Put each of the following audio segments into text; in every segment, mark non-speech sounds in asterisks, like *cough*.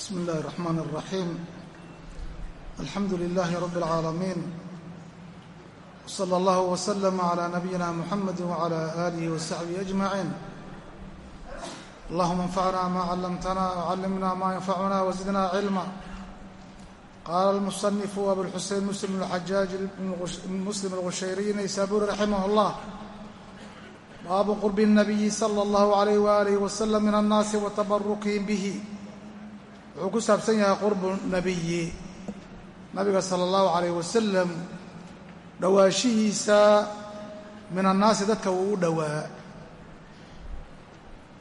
بسم الله الرحمن الرحيم الحمد لله رب العالمين وصلى الله وسلم على نبينا محمد وعلى آله وصحبه أجمعين اللهم انفعنا ما علمتنا وعلمنا ما ينفعنا وزدنا علما قال المصنف أبو الحسين مسلم الحجاج مسلم الغشيري نيسابوري رحمه الله باب قرب النبي صلى الله عليه وآله وسلم من الناس وتبركهم به wuxuu ku saabsan yahay qurbu nabiyi. Nabiga sala allahu calayh wasalam dhowaashihiisa min annaasi dadka uu u dhowaa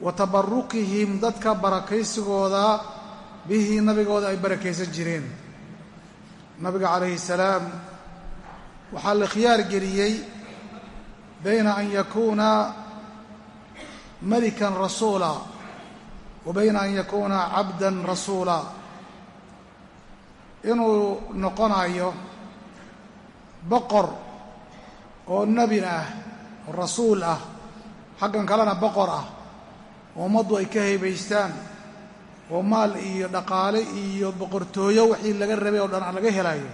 wa tabarukihim dadka barakaysigooda bihii nabigooda ay barakaysan jireen. Nabiga calayhi salaam waxaa la khiyaar geliyey bayna an yakuuna melikan rasuula wa bayna an yakuuna cabdan rasuula. Inuu noqonayo boqor oo nebin ah oo rasuul ah xaggan kalena boqor ah oo ummaddu ay ka haybaystaan oo maal iyo dhaqaale iyo boqortooyo wixii laga rabay oo dhan laga helayo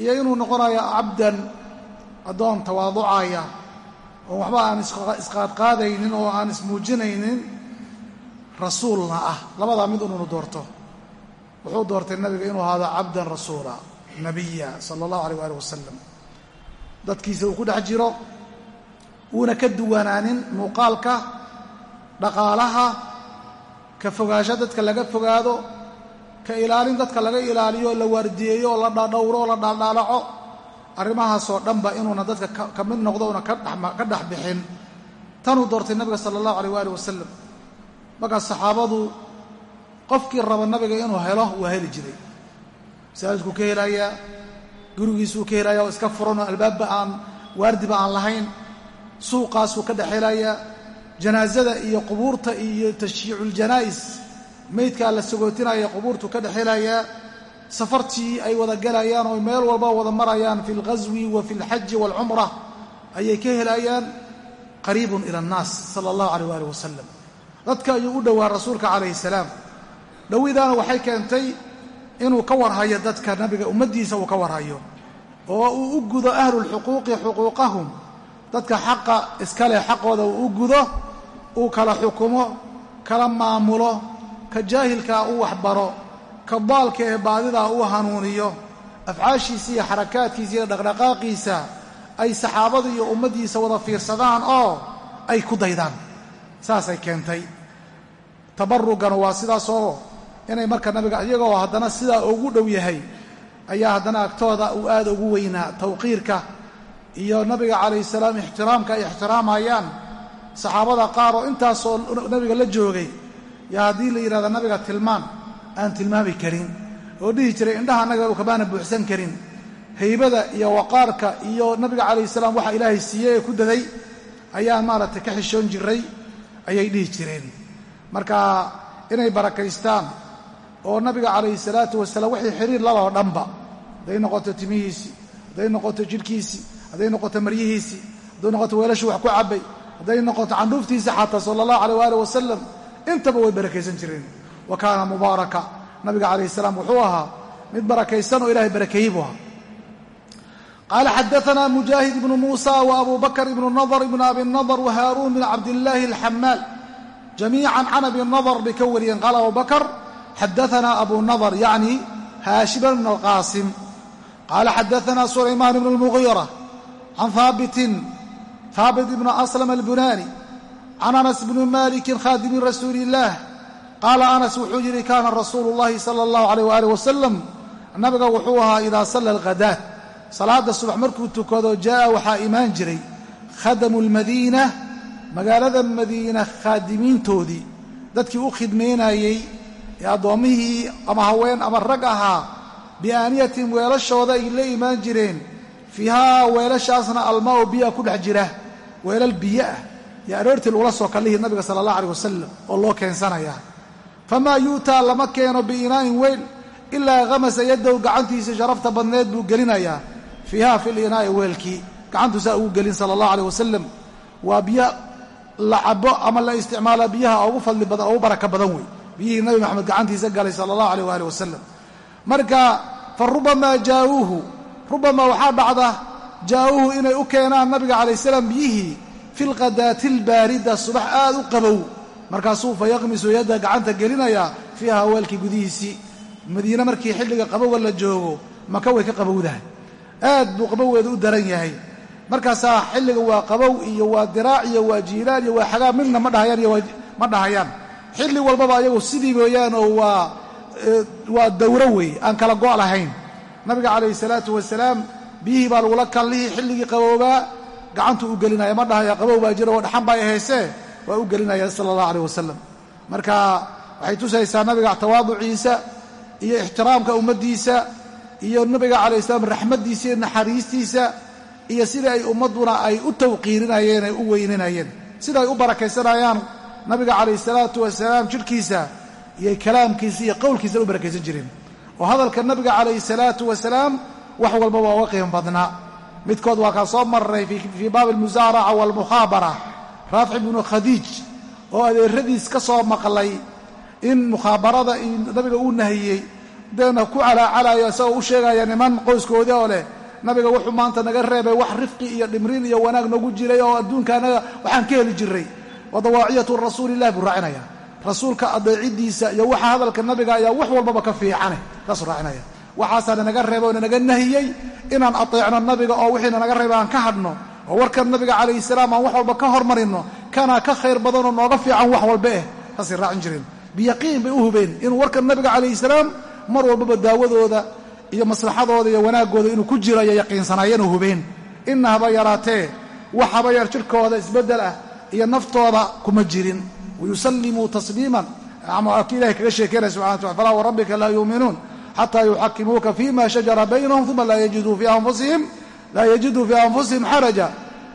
iyo inuu noqonayo cabdan addoon tawaaducaya oo waxba aan isqaadqaadaynin oo aan ismuujinaynin rasuulna ah. Labadaa mid ununu doorto. Wuxuu doortay nabiga inuu ahaado cabdan rasuula nabiya sala allahu alayh waali wasalam dadkiisa uu ku dhex jiro uuna ka duwanaanin muuqaalka dhaqaalaha ka fogaansho dadka laga fogaado ka ilaalin dadka laga ilaaliyo la waardiyeeyo oo la dhadhowro oo la dhaaldhaalaco arrimahaasoo dhanba inuuna dadka ka mid noqdo una ka dhex bixin. Tanuu doortay nabiga sala allahu alayh waali wasalam markaas saxaabadu qofkii raba nabiga inuu helo waa heli jiray. Masaajidkuu ka helayaa gurigiisuu ka helaya oo iska furanoo albaabba aan waardiba aan lahayn. Suuqaasuu ka dhex helayaa janaasada iyo qubuurta iyo tashyiiculjanaa'is meydkaa la sagootinaya qubuurtuu ka dhex helayaa safartii ay wada gelayaan oo meel walba wada marayaan fi alghaswi wa fi alxaji waalcumra ayay ka helayaan. Qariibun ila annaas sala allahu alayh waali wasalam dadka ayuu u dhowaa rasuulka calayhi salaam. Dhowidaana waxay keentay inuu ka warhayo dadka nabiga ummaddiisa uu ka warhayo oo uu u gudo ahlulxuquuqi xuquuqahum. Dadka xaqa iska leh xaqooda uu u gudo uu kala xukumo kala maamulo ka jaahilkaa u waxbaro ka daalka ee baadidaa uu hanuuniyo afcaashiisa iyo xarakaadkiisa iyo dhaqdhaqaaqiisa ay saxaabadu iyo ummaddiisa wada fiirsadaan oo ay ku daydaan saasay keentay. Tabarugana waa sidaas oo inay marka nabiga iyagoo haddana sidaa ugu dhow yahay ayaa haddana agtooda uu aad ugu weynaa tawqiirka iyo nabiga calayhi salaam ixtiraamka ay ixtiraamayaan saxaabada qaar oo intaasoo nabiga la joogay yaa haddii la yidhahda nabiga tilmaan aan tilmaami karin. Oo dhihi jiray indhaha nabiga kamaana buuxsan karin. Haybada iyo waqaarka iyo nabiga calayhi salaam waxa ilaahay siiyey ee ku daday ayaan maaragtay ka xishoon jiray ayay dhihi jireen. Marka inay barakaystaan oo nabiga calayhi salaatu wasalaam wixii xiriir laloo dhanba hadday noqoto timihiisii hadday noqoto jidhkiisii hadday noqoto maryihiisii hadday noqoto weelashuu wax ku cabbay hadday noqoto candhuuftiisii xataa sala allahu alayh waali wasalam intaba way barakaysan jireen. Wa kaana mubaaraka. Nabiga calayhi salaam wuxuu ahaa mid barakaysan oo ilahay barakeeyey buu ahaa qaala xadaanaa mujaahid ibnu muusa wa abu bakr ibnu nadr ibnu abi nadr wa haaruun bin cabdillaahi alxamaal jamiican can abi nadr bay ka wariyeen qaala abu bakr xadaanaa abu nadr yacni haashima bn alqaasim qaala xadaanaa sulaymaan ibnu lmugiira can haabitin haabit ibnu aslam albunaani can anas bni malikin khaadimi rasuuli illaah qaala anas wuxuu yidhi kaana rasuulu llahi sala allahu alayh waaalih wasalam nabiga wuxuu ahaa idaa salla alghadaat salaadda subax markuu tukado jaa'a waxaa imaan jiray khadamu lmadiina magaalada madiina khaadimiintoodii. Dadkii u khidmaynayey ee addoommihii ama haween ama rag ahaa biaaniyatin weelashooda ay la imaan jireen. Fiihaa weelashaasna almaa'u biyaa ku dhex jira weelal biyo ah. Yo aroortii lagula soo kallihi nabiga sala allah aleh wasalam oo loo keensanayaa famaa yu'taa lama keeno biinaa'in weyn ilaa khamasa yadow gacantiisii sharafta badneed buu gelinayaa fiiha fi linaa'i weelkii. Gacantuusaa ugu gelin sala allah aleh wasalam waa biyo la cabo ama la isticmaala biyaha ugu fadli badan ugu baraka badan wey biyihii nabi maxamed gacantiisa galay sala allahu aleyh waali wasalam marka fa rubamaa jaa'uuhu rubamaa waxaa dhacda jaa'uuhu inay u keenaan nabiga calayh salaam biyihii fi lqadaati albaarida subax aad u qabow. Markaasuu fa yaqmisu yadda gacanta gelinayaa fiiha weelkii gudihiisii. Madiine markii xilliga qabowa la joogo maka way ka qabowdahay aad buu qabowgeedu u daran yahay. Markaasaa xilliga waa qabow iyo waa diraac iyo waa jiilaan iyo waa xagaa midna ma dhahayaan iyo ma dhahayaan. Xilli walbaba ayagu sidii weeyaan oo waa waa dawro weeye aan kala go' lahayn. Nabiga calayhi salaatu wasalaam biyihii baa lagula kallihii xilligii qaboobaa gacantuu u gelinaya ma dhahaya qabow baa jira oo dhaxan baa haysee waa u gelinaya sala allah aleyh wasalam marka waxay tusaysaa nabiga tawaaduciisa iyo ixtiraamka ummaddiisa iyo nabiga calayh salaam raxmaddiisa iyo naxariistiisa iyo sida ay ummadduna ay u tawqiirinayeen ay u weyninayeen. Sida ay u barakaysanayaan nabiga calayh salaatu wasalaam jidhkiisa iyo kalaamkiisa iyo qowlkiisa u barakaysan jireen oo hadalka nabiga calayhi salaatu wasalaam wax walba waa uga qiimo badnaa. Midkood waa kaa soo marray fii baabi almusaaraca waalmukhaabara raafic ibnu khadiij oo adeeradiis ka soo maqlay in mukhaabarada nabiga uu nahiyey deena ku calaacalayo isagoo u sheegaya niman qoyskoodii oo leh. Nabiga wuxuu maanta naga reebay wax rifqi iyo dhimriin iyo wanaag nagu jiray oo adduunka waxaan ka heli jiray. Wa dawaaciyatu rasuulillahi buu raacinaya. Rasuulka adeecidiisa iyo waxa hadalka nabiga ayaa wax walbaba ka fiicane kaasuu raacinaya. Waxaasaana naga reebay oo nanaga nahiyey inaan ateecno nabiga oo wixiina naga reebay aan ka hadhno oo warkan nabiga calayhi salaam aan wax walba ka hormarino kana ka khayr badanoo nooga fiican wax walba eh saasay raacin jireen. Biyaqiin bay u hubeen inuu warkan nabiga calayhi salaam mar walbaba daawadooda iyo maslaxadooda iyo wanaaggooda inuu ku jiro ayay yaqiinsanaayeenoo hubeen inna haba yaraatee wax haba yar jidhkooda isbeddel ah iyo naftooda kuma jirin. Wayusallimuu tasliiman. Ki ilahay kaga sheekeynaya subxana wataala falaa warabbika laa yuuminuun xataa yuxakimuuka fima shajara baynahum uma laa yajiduu fii anfusihim xaraja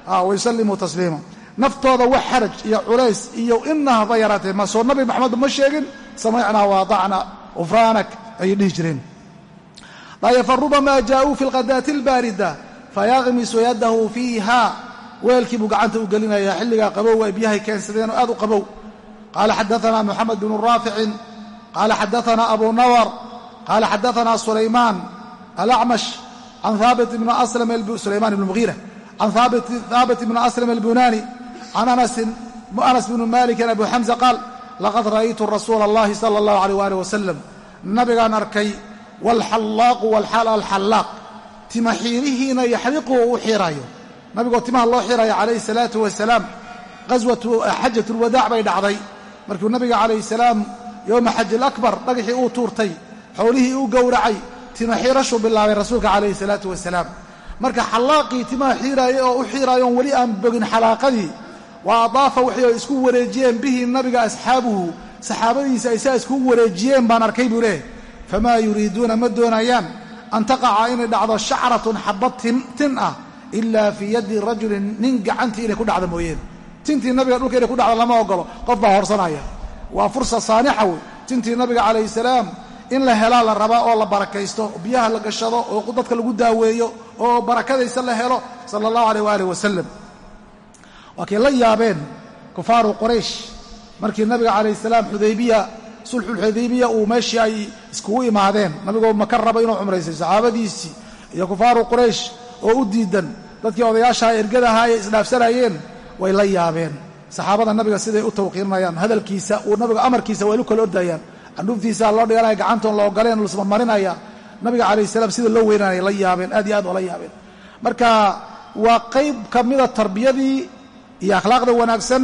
wayusallimuu tasliima naftooda wax xaraj iyo culays iyo ina haba yaraatee ma soo nabi maxamed ma sheegin? Samicnaa waadacna ufraanak ayay dhihi jireen. Farubamaa jaa'uu fi lqadaati albaarida fayaqmisu yadahu fiiha. Weelkii buu gacanta u gelinaya xilligaa qabow ay biyahay keensadeen oo aad u qabow. Qaala xadaana moxamed bnu raaficin qaala xadaana abu nawar qaala xadaana sulaymaan alacmash can haabit ibn muhiira can haabit ibni aslam albunani can anas bni malikin abu xamza qaal laqad ra'aytu rasuula allahi sala allahu aleyh waalih wasalam nabigaan arkay waalxallaaqu walxaal alxallaaq. Tima xiirihiina yaxliqu u xiiraayo nabigoo timaha loo xiraya calayhi salaatu wasalaam qaswatu xajat lwadaac bay dhacday. Markuu nabiga calayhi salaam yowma xaji alakbar dhagaxii uu tuurtay xoolihii uu gowracay tima xiirashuu bilaabay rasuulka calayhi salaatu wasalaam. Marka xallaaqii timaha xiiraayay oo u xiiraayoon weli aan bogin xalaaqadii waa adaafa waxay isku wareejiyeen bihi nabiga asxaabuhu saxaabadiisa ay saa iskugu wareejiyeen baan arkay buu leeh famaa yuriiduuna ma doonayaan an taqaca inay dhacdo shacratun xabad tin ah ilaa fii yaddi rajulin nin gacantii inay ku dhacdo mooyeen. Tintii nabiga dhulka inay ku dhacdo lama ogolo qof baa horsanaya. Waa fursa saanixa wey. Tintii nabiga calayhi salaam in la helaa la rabaa oo la barakaysto biyaha la gashado oo dadka lagu daaweeyo oo barakadaysa la helo sala allahu aleyh waalih wasalam waa kay la yaabeen kufaaru quraysh markii nabiga calayhi salaam xudaybiya sulxulxudaybiya uu meeshii ay iskugu imaadeen. Nabigoo maka raba inuu cumraysay saxaabadiisii iyo kufaaru quraysh oo u diidan. Dadkii odayaashaha ergadahaa ay isdhaafsanayeen way la yaabeen. Saxaabada nabiga siday u tawqiirinayaan hadalkiisa uu nabiga amarkiisa way lu kala ordayaan candhuuftiisaa loo dhiganaya gacantoon la ogoleen lusmarmarinaya nabiga calayh salaam sida loo weynanaya la yaabeen aad iyo aad oo la yaabeen. Marka waa qayb ka mida tarbiyadii iyo akhlaaqda wanaagsan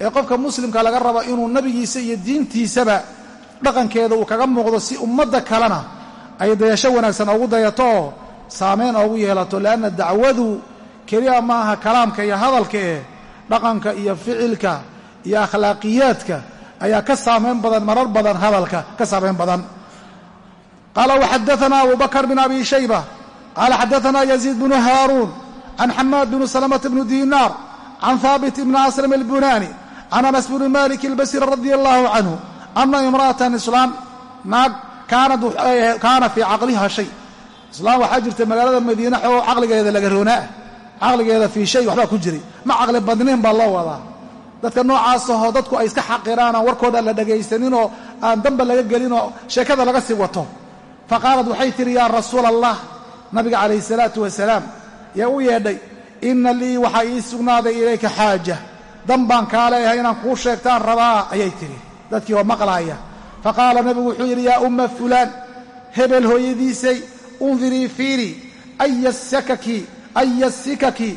ee qofka muslimka laga rabo inuu nabigiisa iyo diintiisaba dhaqankeeda uu kaga muuqdo si ummadda kalena ay dayasho wanaagsan oogu dayato oo saameyn oogu yeelato leanna dacwadu keliya ma aha kalaamka iyo hadalka eh dhaqanka iyo ficilka iyo akhlaaqiyaadka ayaa ka saamayn badan marar badan hadalka ka saamayn badan. Qaala waxadaana abu bakr bn abi shayba qaala xadaana yaziid bnu haaruun can xamaad bn salamata bni dinaar can haabit bni aslam albunani can anas bni malik albasri radi allahu canhu ana imra'atan islaan naag kaana fii caqliha shay islaan waxaa jirta magaalada madiine xoo caqligeeda laga roonaa caqligeeda fii shay waxbaa ku jiray ma caqli badnayn baa loo wadaa dadka noocaasahoo dadku ay iska xaqiraan aan warkooda la dhagaysaninoo aan damba laga gelinoo sheekada laga sii wato fa qaalat waxay tidhi yaa rasuula allah nabiga calayhi salaatu wasalaam yaa u yeedhay inna lii waxaa ii sugnaaday ilayka xaaja dan baan kaa leeyahay inaan kuu sheegtaan rabaa ayay tidhi. Dadkii oo maqlaaya. Fa qaala nabigu wuxuu yidhi yaa umma fulaan hebel hooyadiisay undirii fiiri aya sakaki aya sikaki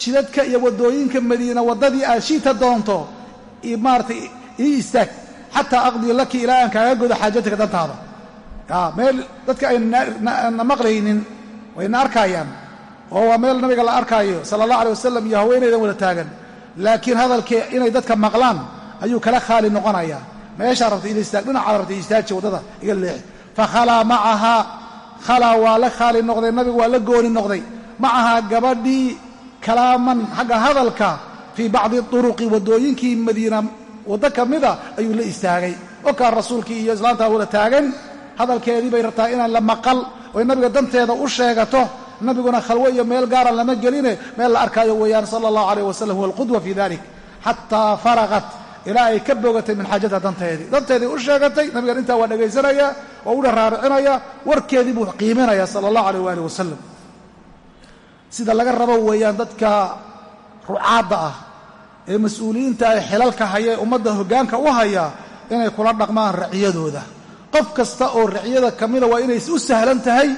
jidadka iyo waddooyinka madiina waddadii aad shiita doonto maaratay ii istaag xataa aqdii laki ilaa aan kaaga godo xaajatika dantaada. Meel dadka ayna maqlaynin wayna arkaayaan. Oo waa meel nabiga la arkaayo sala allah alay wasalam iyo haweenaydan wada taagan laakiin hadalkii inay dadka maqlaan ayuu kala khaali noqonayaa meeshaa rabta ila istaag dhinacaad rabta istaaji waddada iga leexi fa khalaa macahaa khalaa waa la khaali noqday nabigu waa la gooni noqday. Macahaa gabadhii kalaaman xagga hadalka fii bacdi turuqi waddooyinkii madiina waddo ka mida ayuu la istaagay. Okaa rasuulkii iyo islaantaa wada taagan hadalkeedii bay rabtaa inaan la maqal oy nabiga danteeda u sheegato nabiguna khalwo iyo meel gaara lama geline. Meel la arkaayo weeyaan sala allahu alayh wasalam huwa alqudwa fii dalik xataa faraqat ilaa ay ka bogatay min xaajata danteedii danteedii u sheegatay nabigan intaa waa dhegaysanaya waa u dharaaricinaya warkeedii buu qiiminaya sala allahu alayh waali wasalam sida laga rabo weeyaan dadka rucaadda ah ee mas'uuliyiinta ee xilalka haya ee ummadda hoggaanka u haya inay kula dhaqmaan raciyadooda qof kasta oo raciyada ka mida waa inay u sahlan tahay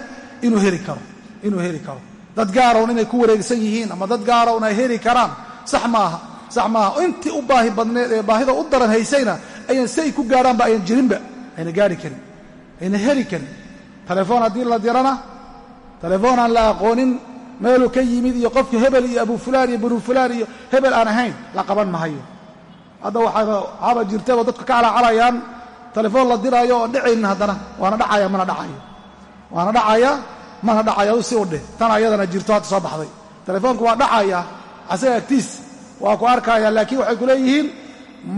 inuu heli karo inuu heli karo. Dad gaarown inay ku wareegsan yihiin ama dad gaarown ay heli karaan. Sax maaha sax maaha. Intii u baahi badneed ee baahida u daran haysayna ayan si ay ku gaaraanba ayan jirinba. Ayna gaari karin. Ayna heli karin. Telefoon haddii la dirana telefoon aan la aqoonin meeluu ka yimid iyo qofka hebel iyo abu fulaan iyo banu fulaan iyo hebel aan ahayn la qaban mahayo. Hadda waxaaba jirtaba dadka ka calaacalayaan telefoon la diraayo oon dhacaynin haddana. Waana dhacaya mana dhacayo waana dhacaya mana dhacaya si u dheh tan ayadana jirto hadda soo baxday. Telefoonku waa dhacaya asaga agtiis waa ku arkaya laakiin waxay ku leeyihiin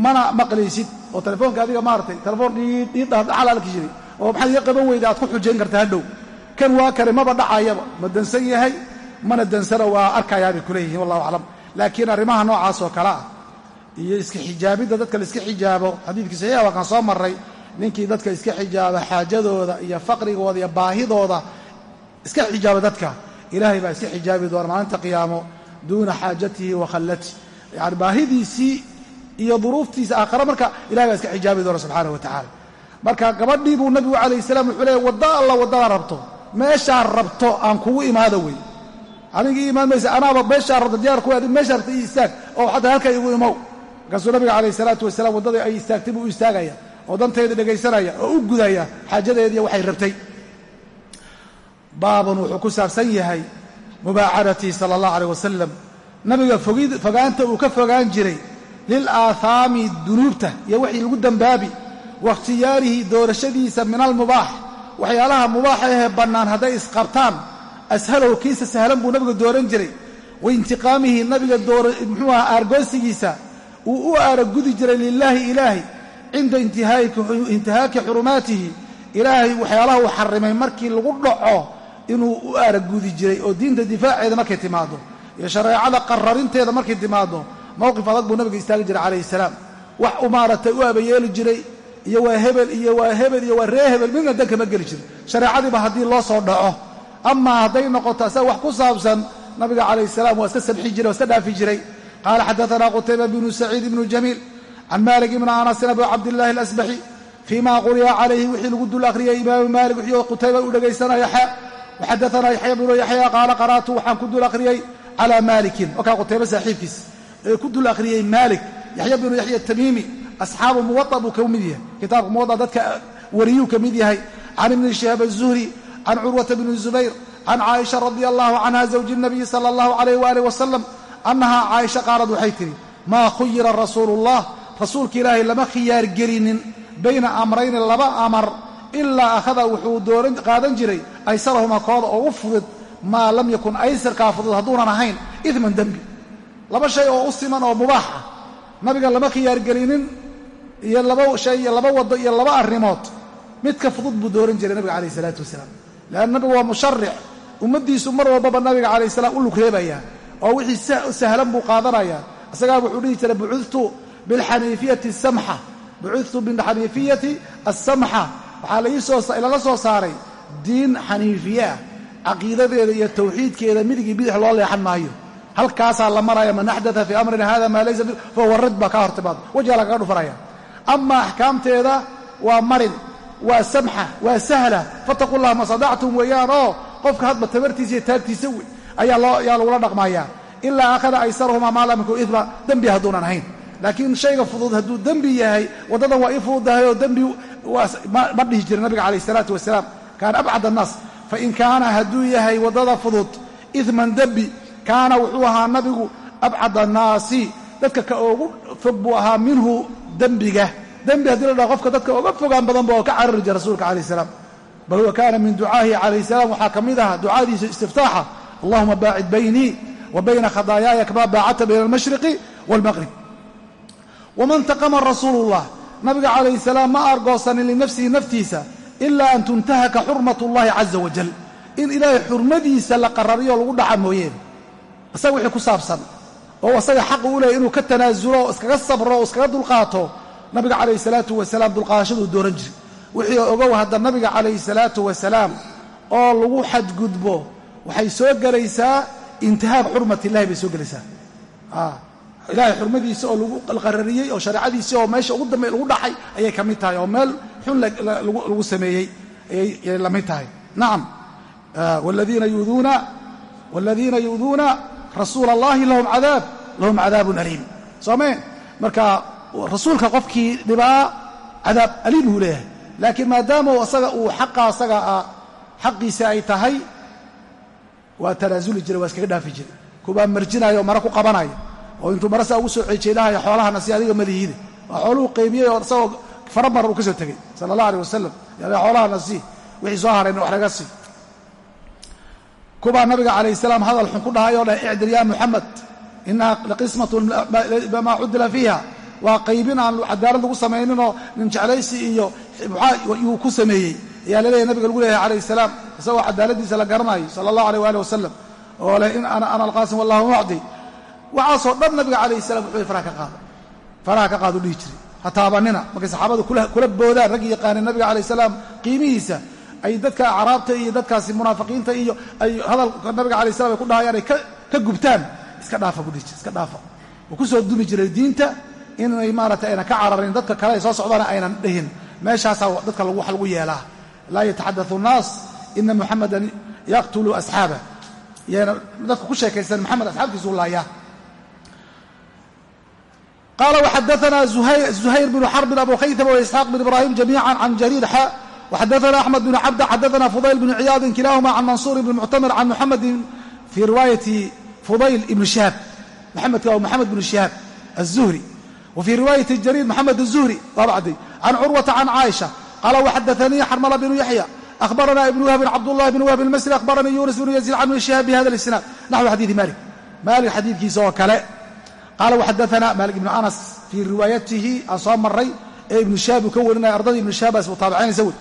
mana maqlaysid. Oo telefoonka adiga maaratay telefoon dhiidhaaldhacalaalki jiray. Oo maxaad iga qaban weyda aad ku xujayn kartaa hadhow. Kan waa kare maba dhacayaba. Ma dansan yahay mana dansano waa arkayaa bay kuleeyihiin wallahu aclam. Laakiin arrimaha noocaas oo kale ah iyo iska xijaabidda dadka la iska xijaabo xadiidkii saxiixa waa kaan soo marray ninkii dadka iska xijaaba xaajadooda iyo faqrigooda iyo baahidooda iska xijaaba dadka. Ilaahay baa iska xijaabi doona maalinta qiyaamo duuna xaajatihi wa khallati yani baahidiisii iyo duruuftiisa aakhare marka ilahay baa iska xijaabi doona subxaana wa tacaala. Marka gabadhii buu nabigu calayh salaam wuxuu leeyay wadda alla waddada rabto. Meeshaa rabto aan kugu imaado wey adigii imaan maysa anaaba meeshaa rabto diyaar ku adig meeshaa rabto ii istaag. Oo xataa halkaa igu imow. Markaasuu nabiga calayh salaatu wasalaam waddadii ay istaagtay buu istaagaya oo danteedii dhegaysanaya oo u gudaya xaajadeediiy waxay rabtay baabun wuxuu ku saabsan yahay mubaacadatii sala allahu aleyh wasalam nabiga fogaanta uu ka fogaan jiray lil aathaami dunuubta iyo wixii lagu dembaabi waاkhtiyaarihi doorashadiisa min almubaax waxyaalaha mubaaxa ahee bannaan hadday isqabtaan ashalow kiisa sahlan buu nabiga dooran jiray. Wa intiqaamihi nabiga muxuu aha aargoosigiisa uu u aaragudi jiray lilaahi ilaahi cinda intihaaki xurumaatihi. Ilaahay waxyaalaha uu xarimay markii lagu dhaco inuu u aaragudi jiray oo diinta difaaceeda markay timaado iyo shareecada qararinteeda markay timaado mowqif adag buu nabiga istaagi jiray calayhi salaam. Wax u maaragtay u abayeeli jiray iyo waa hebel iyo waa hebel iyo waa ree hebel midna dan kama geli jirin. Shareecadiiba haddii loo soo dhaco amaa hadday noqoto asaga wax ku saabsan nabiga calayh salaam waa iska sabxi jiray waa iska dhaafi jiray. Qaala xadaanaa qutayba bnu saciid ibnu jamiil can malik ibni anasin abu cabdillahi alasbaxi fii quriya calayhi wixii lagu dul akhriyay imaamu maalik wixii qutayba u dhegaysanaya xa waxadaanaa yaxya bnu yaxya qaala qara'tu waxaan ku dul akhriyey calaa maalikin wakaa qutayba saaxiibkiis ee ku dul akhriyey maalik yaxya bnu yaxya tamiimi asxaabu muwaa buu ka mid yahay kitaabka muwaa dadka wariyuu ka mid yahay can ibni shihaab azuhri can curwata bni zubayr can caaisha radia allahu canha zawji nabiyi sala allahu alayh waalih wasalam annahaa caaisha qaalad waxay tidhi maa khuyira rasuulullah rasuulka ilaahay lama khiyaar gelinin bayna amrayni laba amar ilaa akhada wuxuu dooran qaadan jiray aysarahuma kooda ugu fudud maa lam yakun aysarkaa fudud hadduunan ahayn idman dembi laba shay oo u siman oo mubaax ah nabiga lama khiyaargelinin iyo laba shay iyo laba wado iyo laba arrimood midka fudud buu dooran jiray nabiga calayh isalaatu wasalaam. Leanna nabigu waa musharic ummaddiisu mar walbaba nabiga calayh salaam u lugreebaya oo wixii sahlan buu qaadanaya isagaa wuxuu dhihi jiray bucudtu bilxaniifiyati samxa bucudtu bixaniifiyati asamxa waxaa lala soo saaray diin xaniifiye caqiidadeeda iyo tawxiidkeeda midigii bidix loo leexan maayo. Halkaasaa la maraya man axdaa fii amrina hada maa laysa fahuwa rad baa ka hortimaado wajha lagaga dhufanaya ama axkaamteeda waa marin waa samxa waa sahla. Fataquu llaha ma sadactum weeyaan oo qofka hadba tabartiisa iyo taagtiisa ayaa lagula dhaqmayaa ilaa akhada aysarahumaa maa lam yakun idma dembi hadduunan ahayn. Laakiin shayga fudud hadduu dembi yahay waddadan waa ii fududahay oo dembi ma dhihi jira nabiga calayh isalaatu wasalaam kaana abcad annaas fain kaana hadduu yahay waddada fudud idman dembi kaana wuxuu ahaa nabigu abcad annaasi dadka ka ugu fog buu ahaa minhu dembiga dembi haddii la dhaho qofka dadka uga fogaan badan ba oo ka carari jira rasuulka calayh salaam. Bal huwa kaana min ducaahi calayh salaam waxaa ka mid aha ducaadiisa istiftaaxa allahuma baacid baynii wa bayna khadaayaaya kamaa baacadta bayna almashriqi waalmaqrib waman taqama rasuulu llah nabiga calayhi salaam ma argoosanin linafsihi naftiisa ilaa an tuntahaka xurmat ullahi caza wajal in ilaahay xurmadiisa la qarariyo lagu dhaca mooyeen isaga wixii ku saabsan. Oo isaga xaqu u leeyay inuu ka tanaasulo oo iskaga sabro oo iskaga dulqaato nabiga calayhi salaatu wasalaam dulqaadashaduu dooran jiri wixii ogow hadda nabiga calayhi salaatu wasalaam oo lagu xadgudbo waxay soo gelaysaa intihaab xurmat illahi bay soo gelaysaa ilaahay xurmadiisa oo lagu qarariyey oo shareecadiisii oo meesha ugu dambe lagu dhaxay ayay ka mid tahay. Oo meel xun lagu sameeyey. Ayay la mid tahay. Nacam waaladiina yu'duuna rasuula allahi lahum cadaab lahum cadaabun aliim. Soomeen marka rasuulka qofkii dhibaa cadaab aliim buu leeyahay. Laakiin maadaama asaga uu xaqa asaga ah xaqiisa ay tahay waa tanaasuli jiray waa iskaga dhaafi jiray. Kuwaa marjinaya oo mara ku qabanaya oo intuu mara saa ugu soo ceejeedahaya xoolahana si adiga malihiide waa xooluhu qaybiyey oo isagoo fara maran uu ka soo tegey sala allah aleh wasalam yada xoolahana sii wixii soo harayna wax naga sii. Kubaa nabiga calayh salaam hadal xun ku dhahay oo dheh icdil ya muxamed inaha laqismatun maa cudila fiiha. Waa qaybin aan cadaalad lagu samayninoo nin jeclaysi iyo yuu ku sameeyey. Ayaa laleeyahy nabiga lagu leeyahay calayh salaam isagoo cadaaladiisa la garanayo sala allah aleyh waali wasalam oo leh in ana alqaasim wallahu mucdi waxaasoo dhan nabiga calayh salam wuxuu faraha ka qaada. Faraha ka qaadu dhihi jiray. Ha taabanina. Markay saxaabadu kula boodaan raggi yaqaaneen nabiga calayh salaam qiimihiisa ay dadka acraabta iyo dadkaasi munaafiqiinta iyo ay hadalka nabiga calayh salam ay ku dhahayaan ay ka gubtaan iska dhaafa buu dhihi jiray iska dhaafa. Wuu ku soo dumi jiray diinta inay maaragtay aynan ka cararin dadka kale ay soo socdaana aynan dhihin. Meeshaasaa dadka wax lagu yeelaa. Laa yataxadau nnaas ina muxamadan yaqtulu asxaabah yana dadka ku sheekaysan maxamed asxaabtiisu laayaa qala wxadaana zuhayr bnu xarbin abu khaytama waisxaaq bn ibrahim jamiica can jariir xa waxadaana axmed bn cabda xadaana fudayl bn ciyaadin kilahuma can mansuur bn muctamir can muxamedin fii riwaayati fudayl ibn shihaab maxamedka waa moxamed bn shihaab aلzuhri wa fii riwaayati jariir moxamed الzuhri waa bacday can curwata can caaisha qala wxadaanii xarmala bnu yaxya ahbarana ibn wahbin cabdullahi bn wahb اlmasri ahbaranii yunis bn yaziid can ibn shihaab bihada اlisnaad naxwu xadiidi malik malik xadiidkiisa oo kale qaala waxadaana maalik ibnu anas fii riwaayatihi aan soo maray ee ibnu shaab uu ka warinaya ardaydii ibnu shaabaas buu taabicinaysa wey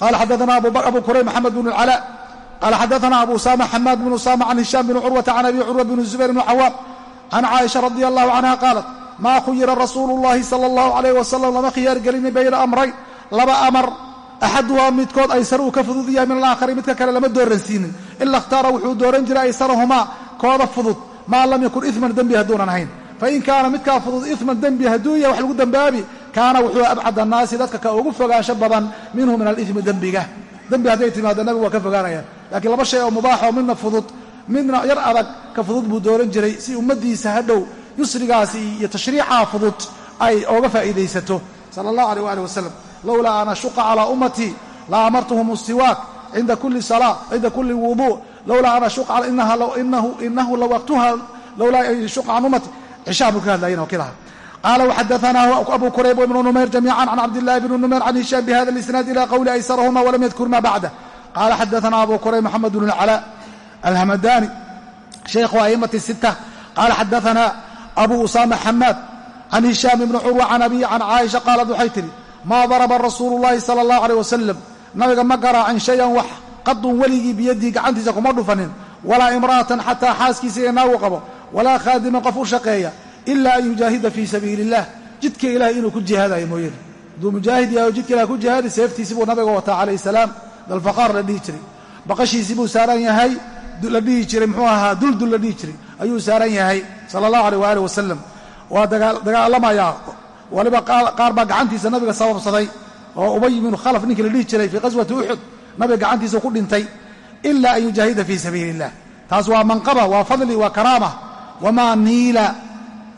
qaala xadaana abu kurayb maxamed bnu calaa qaala xadaana abu usama xamaad bnu usama can hishaam bn curwata can abi curwa bn zubayr bn cawaam can caaisha radi allahu canha qaalat maa khuyira rasuulu llahi sala allahu alayh wasalam lama khiyaar gelinin bayna amrayn laba amar axaduhaa midkood aysar uu ka fudud yahay min alaakhari midka kale lama dooransiinin ila khtaara wuxuu dooran jiray aysarahumaa kooda fudud maa lam yakun iman dembi hadduunan ahayn. Fain kaana midkaa fudud iman dembi hadduu yahay wax lagu dembaabi kaana wuxuu abcad annaasi dadka ka ugu fogaansho badan minhu min alimi dembiga. Dembi hadday timaado nabigu waa ka fogaanaya. Laakiin laba shay oo mubaaxoo midna fudud midna yar adag ka fudud buu dooran jiray si ummaddiisa hadhow yusrigaasi iyo tashriicaa fudud ay ooga faa'iidaysato. Sala allah aleyh waali wasalam lowlaa an ashuqa calaa ummatii la amartuhum istiwaak cinda kuli salaa cinda kuli wuduu lawlaa an ashuinahu lawaqtuha lowlaa an yashuqa can ummati cishaha buu ka hadlayen oo kilaha qaala waxadaanaa abu kurayb ibnu numayr jamiican can cabdillahi bni numayr can hishaam bihada alisnaad ila qowli aysarahuma walam yadkur ma bacda qaala xadaanaa abu kurayb moxamed bnu calaa alhamadani shaykhu a'immati sita qaala xadaanaa abu usaama xamaad can hishaam ibni curwa can abiy can caaisha qaalad waxay tidhi maa daraba rasuulu llahi sala allahu aleyh wasalam nabiga ma garaacin shayan wax qadun weligii biyadii gacantiisa kuma dhufanin walaa imra'atan xataa xaaskiisa iyo naagu qabo walaa khaadiman qof u shaqeeya ila an yujaahida fii sabiili illah jidka ilaahay inuu ku jihaadayo mooyane hadduu mujaahid yahay oo jidka ilahay ku jihaadi seeftiisi buu nabiga wataa calayhi salaam. Dalfaqaar la dhihi jiray. Baqashiisii buu saaran yahay la dhihi jiray muxuu ahaa duldul la dhihi jiray. Ayuu saaran yahay sala allahu aleyh waaalih wasalam waa dagaalamayaa. Waliba qaar baa gacantiisa nabiga sababsaday. Oo ubay ibnu khalaf ninkii la dhihi jiray fii qaswati uxud nabiga gacantiisa ku dhintay ila an yujaahida fii sabiili illah taas waa manqaba waa fadli waa karaama. Wamaa niila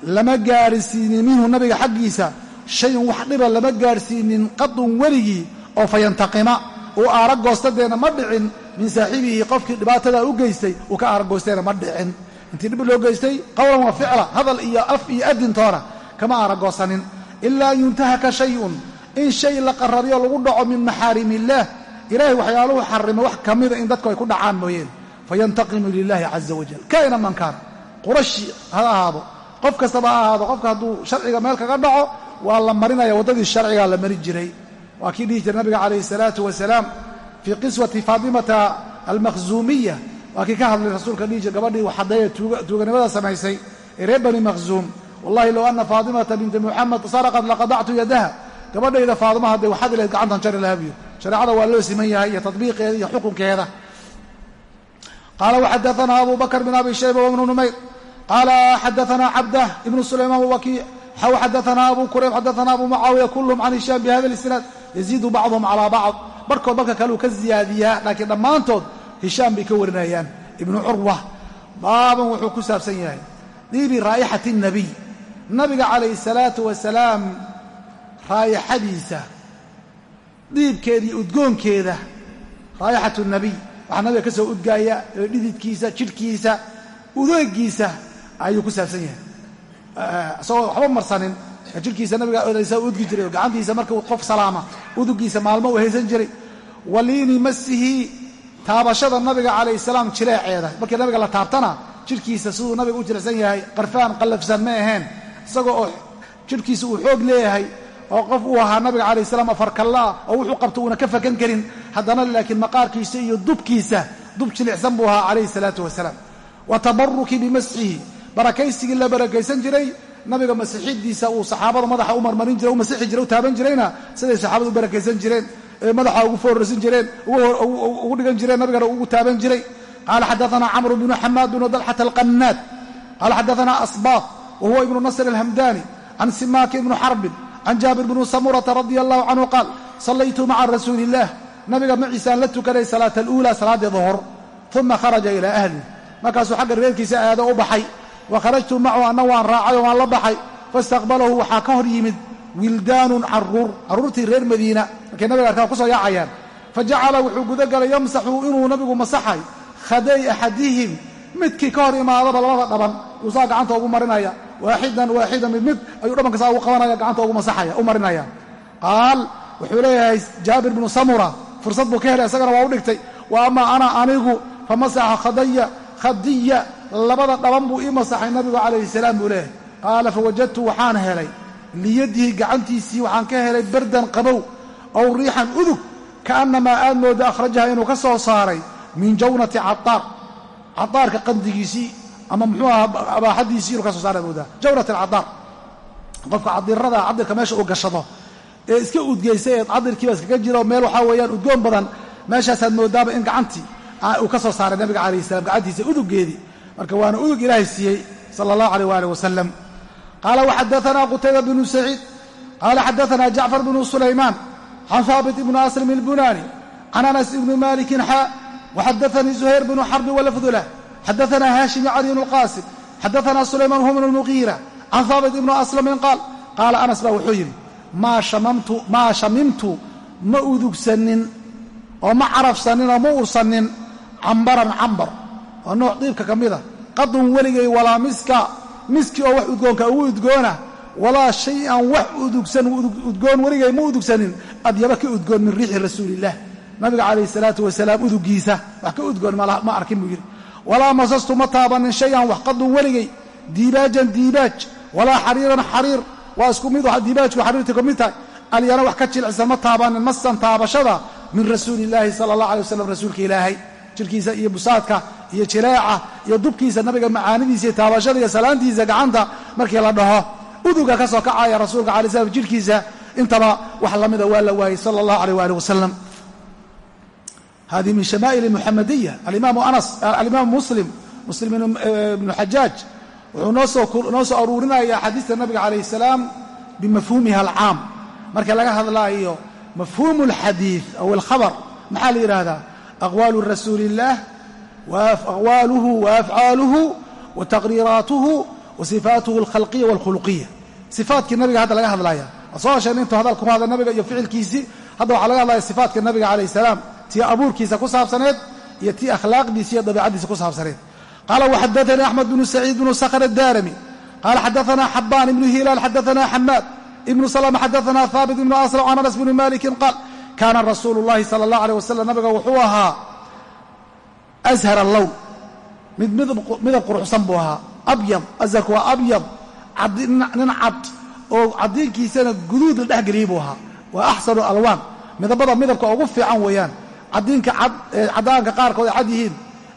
lama gaarsiinin minhu nabiga xaggiisa. Shayun wax dhiba lama gaarsiinin qadun weligii oo fayantaqima uu aaragoostadeena ma dhicin min saaxibihi qofkii dhibaatada u geystay uu ka aaragoosteena ma dhicin. Intii dhib loo geystay qowlan wa ficla hadal iyo af iyo adintoona kama aaragoosanin ilaa an yuntahaka shayun in shay la qarrabiyo lagu dhaco min maxaarim illaah ilaahay waxyaaluhu xarima wax ka mida in dadku ay ku dhacaan mooyeen. Fayantaqimu lilaahi caza wajal. Kaa'ina man qurashi ha ahaado. Qof kastaba ha ahaado. Qofka hadduu sharciga meel kaga dhaco waa la marinaya waddadii sharcigaa la mari jiray. Waa kii dhihi jiray nabiga calayhi salaatu wasalaam fii qiswati faatimata almakhzuumiya waa kii ka hadlay rasuulka dhihi jir gabadhii waxadeeye tuuganimada samaysay ee reer bani makhzuum. Wallahi low ana faatimata binta muxamed saraqad laqadactu yadaha. Gabadhayda faadima hadday waxaad ilahayd gacantan jari lahaa buyo shareecada waa loo siman yahay iyo tadbiiqeeda iyo xukunkeeda. Qaala waxadaana abu bakr bn abi shayba wbnu numayr. Qaala xadaana cabdah ibnu sulaymaan wakiic xaw xadaana abu kurayb xadaana abu mucaawiya kulluhum can hishaam bihada lisnaad yaziidu bacduhum calaa bacd. Barkood barka kaleu ka ziyaadiyaa laakiin dhammaantood hishaam bay ka warinayaan. Ibnu curwa baaban wuxuu ku saabsan yahay. Diibi raa'ixati nabiy. Nabiga calayhi salaatu wasalaam raayixadiisa dhiibkeeda iyo udgoonkeeda raayixatu nabiy waxaa nabiga ka soo udgaaya dhididkiisa jidhkiisa udeegiisa ayuu ku saabsan yahay. Isagoo waxba marsanin jidhkiisa nabiga odaysa udgi jiray gacantiisa markuu qof salaama udugiisa maalmo uu haysan jiray. Waliini masihi taabashada nabiga calayhi salaam jileeceeda. Markii nabiga la taabtana jidhkiisa siduu nabiga u jilicsan yahay qarfaan qallafsan ma aheen isagoo oo jidhkiisa uu xoog leeyahay oo qof uu ahaa nabiga calayh salaam afarkallaa oo wuxuu qabto uuna ka fakan karin haddana laakiin maqaarkiisa iyo dubkiisa dub jilicsan buu ahaa calayhi salaatu wasalaam. Wa tabaruki bimasxihi. Barakaysigii la barakaysan jiray nabiga masixidiisa uu saxaabada madaxa u marmarin jiray u masixi jiray u taaban jirayna siday saxaabada u barakaysan jireen ee madaxa ugu foorarsan jireen ugu dhigan jireen nabigana ugu taaban jiray. Qaala xadaana camru bnu xamaad bnu dalxata alqannaad. Qaala xadaana asbaaq wa ibnu nasr alhamdani can simaaki ibnu xarbin can jaabir bni samurata radia allahu canhu qaal sallaytu maca rasuuli illah nabiga maciisaan la tukaday salaata aluula salaaddii duhur uma kharaja ilaa ahli markaasuu xagga reerkiisa aado u baxay wa kharajtu macahu anna waan raacay oo waan la baxay faistaqbalahu waxaa ka hor yimid wildaanun carruur carruurtii reer madiina markay nabiga arkaan ku soo yaacayaan fa jacala wuxuu gudagalay yamsaxu inuu nabigu masaxay khaday axadihim midkii ka hor imaadaba labada dhaban yuu saa gacanta ugu marinaya waaxidan waaxidan. Mid mid ayuu dhabanka saa ugu qabanaya gacanta ugu masaxaya u marinaya. Qaal wuxuu leeyahay jaabir bnu samura fursad buu ka helay isagana waa u dhigtay. Wa ama ana anigu fa masaxa khadaya khadiya labada dhaban buu ii masaxay nabigu calayhi salaam buu leeyahay. Qaala fawajadtu waxaan helay. Liyadihi gacantiisii waxaan ka helay bardan qabow ow riixan udug kaannamaa aad mooda akhrajaha inuu ka soo saaray min jawnati cadaar cadaarka qandigiisii ama muxuu aha abaaxadiisii inuu ka soo moodaa jawnat alcadaar qofka cadirada cadirka meesha uu gashado ee iska udgeysa ee cadirkiiba iskaga jiro meel waxaa weeyaan udgoon badan meeshaasaad moodaaba in gacantii uu ka soo saaray nabiga calayh salam gacantiisa uduggeedii marka waana udug ilaahay siiyey sala allahu aleyh waalih wasalam qaala waxadaana qutayba bnu saciid. Qaala xadaana jacfar bnu sulaymaan can haabit ibni aslim ilbunaani can anas ibni malikin xaa waxadaanii zuhayr bnu xarbi walafdulah xadaana haashim cali bnu lqaasim xadaana sulaymaan hu bnu lmuqiira can haabit ibni aslamin qaal qaala anas baa wuxuu yidhi maa shamimtu ma udugsanin oo ma carafsanin oo ma ursanin cambaran cambar oo nooc diibka ka mida qadun weligay walaa miska miski oo wax udgoonka ugu udgoona walaa shay-an wax udugsan udgoon weligay ma udugsanin adyaba ka udgoon min riixi rasuuliillah nabiga calayhi salaatu wasalaam udugiisa wax ka udgoon ma arkin buu yidhi walaa masastu ma taabanin shay-an wax qadun weligay. Diibaajan diibaaj walaa xariiran xariir. Waa isku mid diibaajku xariirta ka mid tahay. Alyana wax ka jilicsan ma taabanin masan taabashada min rasuuli illaahi sala allah alay wasalam rasuulka ilaahay. Jirkiisa iyo busaadka iyo jileeca iyo dubkiisa nabiga macaanidiisa iyo taabashada iyo salaantiisa gacanta. Markii la dhaho uduga ka soo kacaya rasuulka alay slam jidhkiisa intaba wax lamida waa la waayey sala allahu aleyh waali wasalam hadi min shamaa'il muxamadiya alimaamu muslim muslim ibnu xajaaj wuxuu noo soo aruurinaya axaadiista nabiga calayh salaam bimafhuumiha alcaam marka laga hadlaayo mafhuumu alxadiid aw alkhabar maxaa la yidhaahdaa aqwaalu rasuuli illaah aqwaaluhu wa afcaaluhu wa taqriiraatuhu wa sifaatuhu alkhalqiya walkhuluqiya sifaatkii nabiga hadda laga hadlaya soo hasheen intuu hadal ku hadla nabiga iyo ficilkiisii hadda waxaa laga hadlaya sifaatka nabiga calayh salaam tii abuurkiisa ku saabsaneed iyo tii akhlaaqdiisa iyo dabiicaddiisa ku saabsaneed. Qaala waxadaanii axmed bnu saciid bnu sakhr addarami qaala xadaana xabaan ibnu hilaal xadaana xamaad ibnu slma xadaana haabit ibnu aslam can anas bni malikin qaal kaana rasuulu llahi sala allah aleyh wasalam nabiga wuxuu ahaa ashar allown mid midab quruxsan buu ahaa. Abyad asharku waa abyad. Nin cad oo cadiinkiisana guduud la dhexgeliyey buu ahaa. Waa axsanu alwaan. Midabada midabka ugu fiican weeyaan cadiinka cadaanka qaarkood ay cad yihiin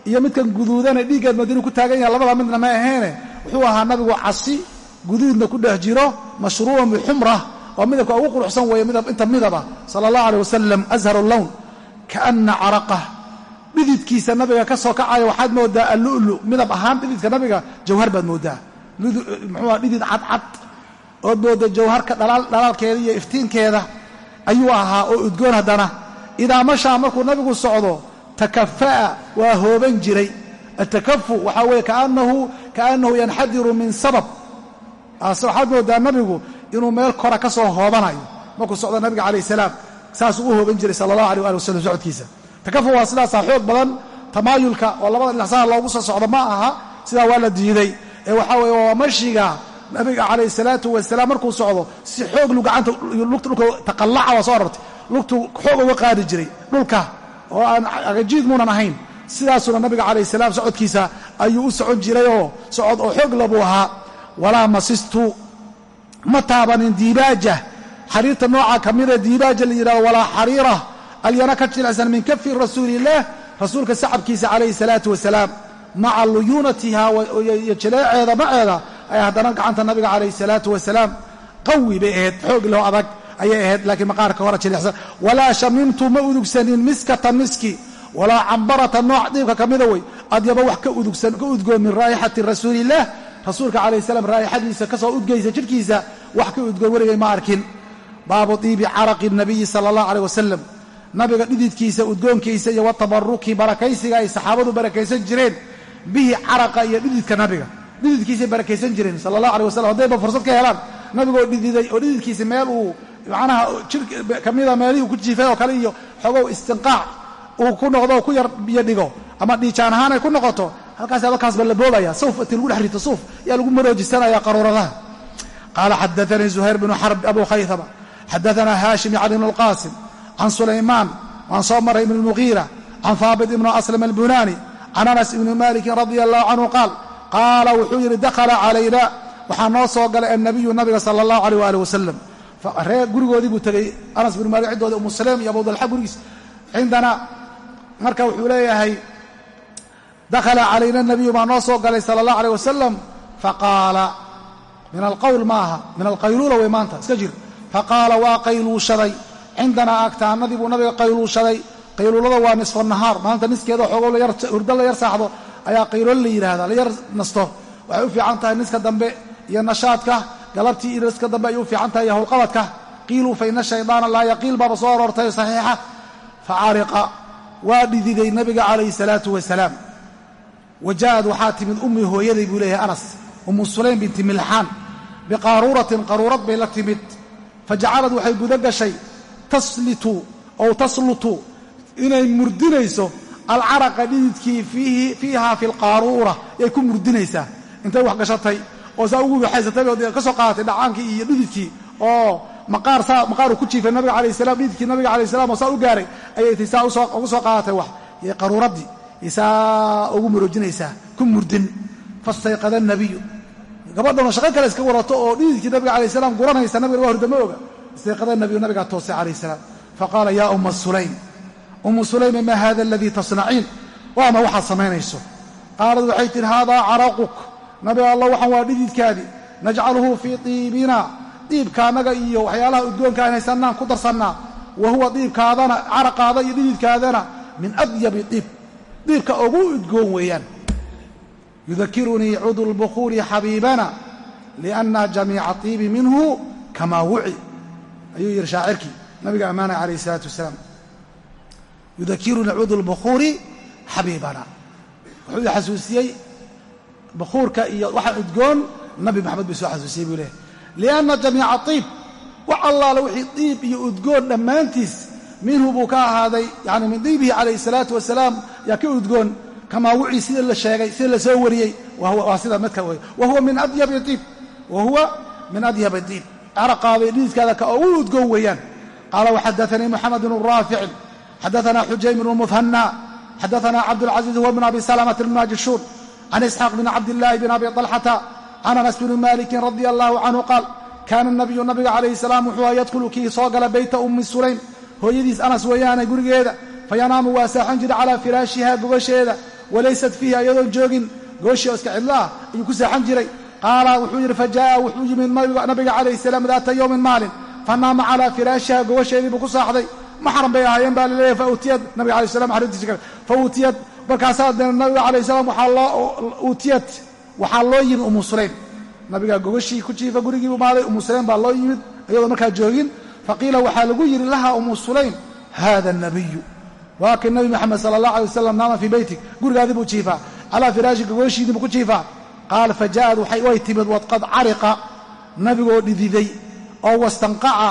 iyo midkan guduudane dhiiggaad madiinu ku taagan yaha labada midna ma aheene wuxuu ahaa nabigu casi guduudna ku dhex jiro mashruuban bixumra oo midabka ugu quruxsan weeye inta midaba sala allah aleh wasalam asharu lown kaana caraqah dhididkiisa nabiga ka soo kacaya waxaad moodaa allulu midab ahaan dhididka nabiga jawhar baad moodaa. Muxuuha dhidid cadcad ood mooda jawharka dhalaalkeeda iyo iftiinkeeda ayuu ahaa oo udgoon haddana idaa mashaa markuu nabigu socdo takafa'a waa hooban jiray. Atakafu waxaa weeye kaannahu yanxadiru min sabab. Waxaad moodaa nabigu inuu meel kora ka soo hoobanayo markuu socdo nabiga calayh salaam saasuu u hooban jiray sala allahu aleh ali wasalam socodkiisa. Takafu waa sidaasaa xoog badan tamaayulka oo labada dhinacsana loogu soo socdo ma aha sidaa waa la diiday. Ee waxaa weeye waa mashiga nabiga calayh salaatu wasalaam markuu socdo si xoog lu gacanta dhulka taqallaca waa soo arortay lugtu xoog uga qaadi jiray dhulka oo aan agajiid muunan ahayn. Sidaasuna nabiga calayh salaam socodkiisa ayuu u socon jiray oo socod oo xoog labuu ahaa. Walaa masistu ma taabanin diibaaja. Xariirta nooca ka mida diibaaja la yidhahdo walaa xariira alyana ka jilicsan min kafi rasuuliillaah rasuulka sacabkiisa calayhi salaatu wasalaam maca luyuunatiha iyo jaleeceeda maceeda ay haddana gacanta nabiga calayhi salaatu wasalaam qawi bay ahayd xoog loo adag ayay ahayd laakiin maqaarka hore jilicsan walaa shamimtu ma udugsanin miskatan miski walaa cambarata nooc dhiibka ka mida wey adyaba wax ka udgoon min raa'ixati rasuuliillaah rasuulka calayh salaam raa'ixadiisa ka soo udgaysa jidhkiisa wax ka udgoon weligay ma arkin. Baabu diibi caraqi nabiyi sala allah caleyh wasalam nabiga dhididkiisa udgoonkiisa iyo watabaruki barakaysiga ay saxaabadu barakaysan jireen. Bihi caraqa iyo dhididka nabiga dhididkiisay barakaysan jireen sala allah aleh wasalam haddayba fursad ka helaan nabigoo dhididay oo dhididkiisa meel uu macnaha jir kamida meelihii ku jiifay oo kale iyo xogow istinqaac uu ku noqdo ku yar biyo dhigo ama dhiijaan ahaan ay ku noqoto halkaas halkaas ba la boobaya sawf inti lagu dhex rito suuf yaa lagu maroojisanaya qaruuradaha qaala xadaanii zuhayr bnu xarb abu khaythama xadaana haashim yacni ibn اlqaasim can sulaymaan waan soo maray ibn اlmugiira can haabit ibn aslam albunani can anas ibni malikin radia allahu canhu qaal qaala wuxuu yidhi dakhala calayna. Waxaa noo soo galay annabiyu nabiga sala allahu aleyh waalih wasalam ree gurigoodii buu tegey anas binu maalik ciddooda umu saleem iyo abudalxa gurigiis. Cindana marka wuxuu leeyahay dakhala calayna nabiyu baa noo soo galay sala allah aleyh wasalam faqaala min alqowl ma aha min alqayluula wey maanta iska jir. Faqaala waa qayluushaday. Cindanaa agtaanadii buu nabiga qayluushaday. Qayluulada waa nisfa nahaar maanta niskeeda xoogo hurdo la yar saaxdo ayaa qaylool la yidhaahdaa la yar nasto. Waxay u fiican tahay niska dambe iyo nashaadka galabtii iyo niska dambe ayay u fiican tahay iyo howlqabadka qiiluu fa ina shaydaana laa yaqiil baaba soo aroortay saxiixa. Facariqa waa dhididay nabiga calayhi salaatu wasalaam. Wa ja'ad waxaa timid ummii hooyaday buu leeyahay anas ummu sulaym binti milxaan. Biqaaruuratin qaruurad bay la timid. Fajacalad waxay guda gashay taslitu ow taslutu inay murdinayso alcaraqa dhididkii fiiha fi lqaaruura yay ku murdinaysaa. Intay wax gashatay oo saa ugu waxaysatay oo ka soo qaadatay dhacaankii iyo dhididkii oo maqaar saa maqaaru ku jiifay nabiga calayh salam dhididkii nabiga calayh salam oo saa u gaaray ayay tay saa ugu soo qaadatay wax. Iyo qaruuraddii iyo saa ugu muroojinaysaa ku murdin. Fastayqada nabiyu. Gabadhanoo shaqo kale iska wadato oo dhididkii nabiga calayh salam guranaysa nabigaa toosay calayh salaam. Faqaala yaa umma sulaym ummu sulayme maa hada aladii tasnaciin waa ma waxaad samaynayso. Qaalad waxay tihi haadaa caraquk. Nabi allah waxaan waa dhididkaadii najcaluhu fii diibina. Diibkaanaga iyo waxyaalaha udgoonka aan haysannaan ku darsannaa. Wa huwa diibkaadana caraqaada iyo dhididkaadana min adyabi diib. Diibka ugu udgoon weeyaan. Yudakirunii cudu lbukuuri xabiibana lianna jamiica tiibi minhu kamaa wuci. Ayuu yidhi shaacirkii nabiga ammaanaya calayh isalaatu wasalaam yudakirunii cudu lbukuuri xabiibana wuxuu i xasuusiyey bukuurka iyo waxa udgoon nabi maxamed buu soo xasuusiyey buu leehay lianna jamiica tiib wax allaale wixii diib iyo udgoon dhammaantiis minhu buu ka ahaaday yani min diibihi calayhi salaatu wasalaam yaa ka udgoon kamaa wucii sida la sheegay sida la soo wariyey waa sida midka wey wa huwa min adyabi diib wa huwa min adyabi diib caraqaabay dhididkaada ka ugu udgoon weeyaan qaala waxadaanii moxamed bnu raaficin xadaana xujaym bnu muhanna xadaana cabdاlcaziiz huwa bn abi salamata bn can isxaaq bn cabdillaahi bn abi طalxata can anas bni malikin radi allahu canhu qaal kaana nabiyu nabiga calayhi salaam wuxuu yadkhulu kii soo gala beyta ummi sulaym hooyadiis anas weeyaane gurigeeda fayanaamu waa saaxan jira calaa firaashiha gogasheeda walaysat fiihi ayadoon joogin gooshii oo iska cidlo ah ayuu ku saaxan jiray qaala wuxuu yidhi faja'a wuxuu yimid nabiga calayhi salaam daata yowmin maalin fanaama calaa firaashiha gogasheedii buu ku saaxday maxram bay ahaayeen baa laleeyahy fautiyad nabiga alay salam xariirtiisa kale fautiyad markaasaa dee nabiga calayh salaam waxaa loo uutiyad waxaa loo yimid umu sulaym. Nabiga gogashii ku jiifa gurigii umaaday umu sulaym baa loo yimid iyadoo markaa joogin faqiila waxaa lagu yidhi laha umu sulaym hada nabiyu waa kii nabi moxamed sala allah alay wasalam naama fii beytik gurigaadii buu jiifaa. Calaa firaashi gogoshiidii buu ku jiifaa. Qaal faja'ad way timid wadqad cariqa. Nabigoo dhididay oo wastanqaca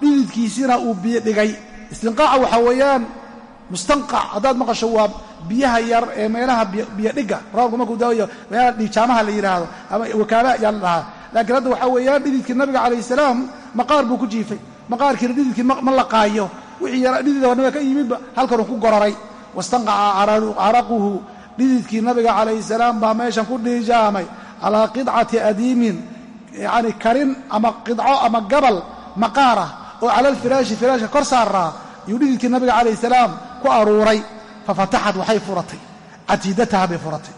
dhididkiisina uu biyo dhigay istinqaaca waxaa weeyaan mustanqac haddaad maqasho waa biyaha yar ee meelaha biyodhigga roobka markuu daawayo meelaha dhiijaamaha la yidhaahdo ama wakaala ayaa la dhahaa. Laakiin hadda waxaa weeyaan dhididkii nabiga calayhi salaam maqaar buu ku jiifay. Maqaarkiina dhididkii ma laqaayo wixii yara dhidida nabiga ka yimidba halkanuu ku gororay. Wastanqaca caraquhu dhididkii nabiga calayhi salaam baa meeshan ku dhiijaamay calaa qidcati adiimin yacni karin ama qidco ama gabal maqaarah oo cala alfiraashi firaashka kor saaraa iyuu dhididkii nabiga calayh salaam ku aruuray fafataxad waxay furatay. Catiidataha bay furatay.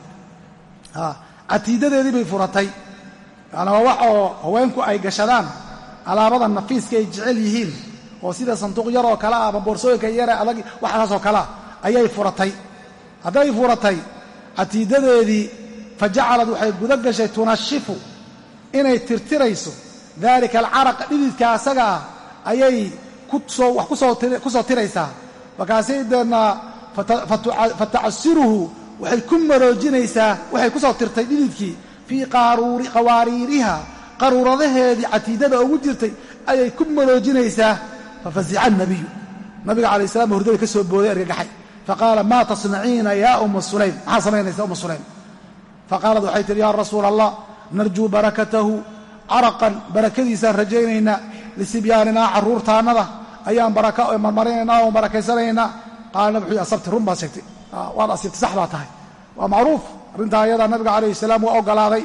Catiidadeedii bay furatay. Yaani waa wax oo haweenku ay gashadaan alaabada nafiiska ay jecel yihiin oo sida sanduuq yaroo kale ah ama boorsooyinka yare adag waxaasoo kalea ayay furatay. Hadday furatay catiidadeedii fa waxay guda gashay tunashifu inay tirtirayso. Daalika alcaraqa dhididka asaga ah ayay wax ku soo tiraysaa. Markaasay deedna fatacasiruhu waxay ku maroojinaysaa waxay ku soo tirtay dhididkii. Fii qawaariiriha qaruuradaheedii catiidada ugu jirtay ayay ku maroojinaysaa. Fafasica anabiyu nabiga calay salam hurdada ka soo booday argagaxay faqaala maa tasnaciina yaa umma sulaym? Maxaa samaynaysaa umma sulaym? Faqaalad waxay tihi yaa rasuula allah narjuu barakatahu caraqan barakadiisaan rajaynaynaa lisibyaanina carruurtaannada ayaan marmarinaynaa oo barakaysanaynaa. Qaala nab wuxuu asabti run baad sheegtay. Waad asibtay sax baa tahay. Waa macruuf arrintaa ayadaa nabiga calayhi salaam waa ogolaaday.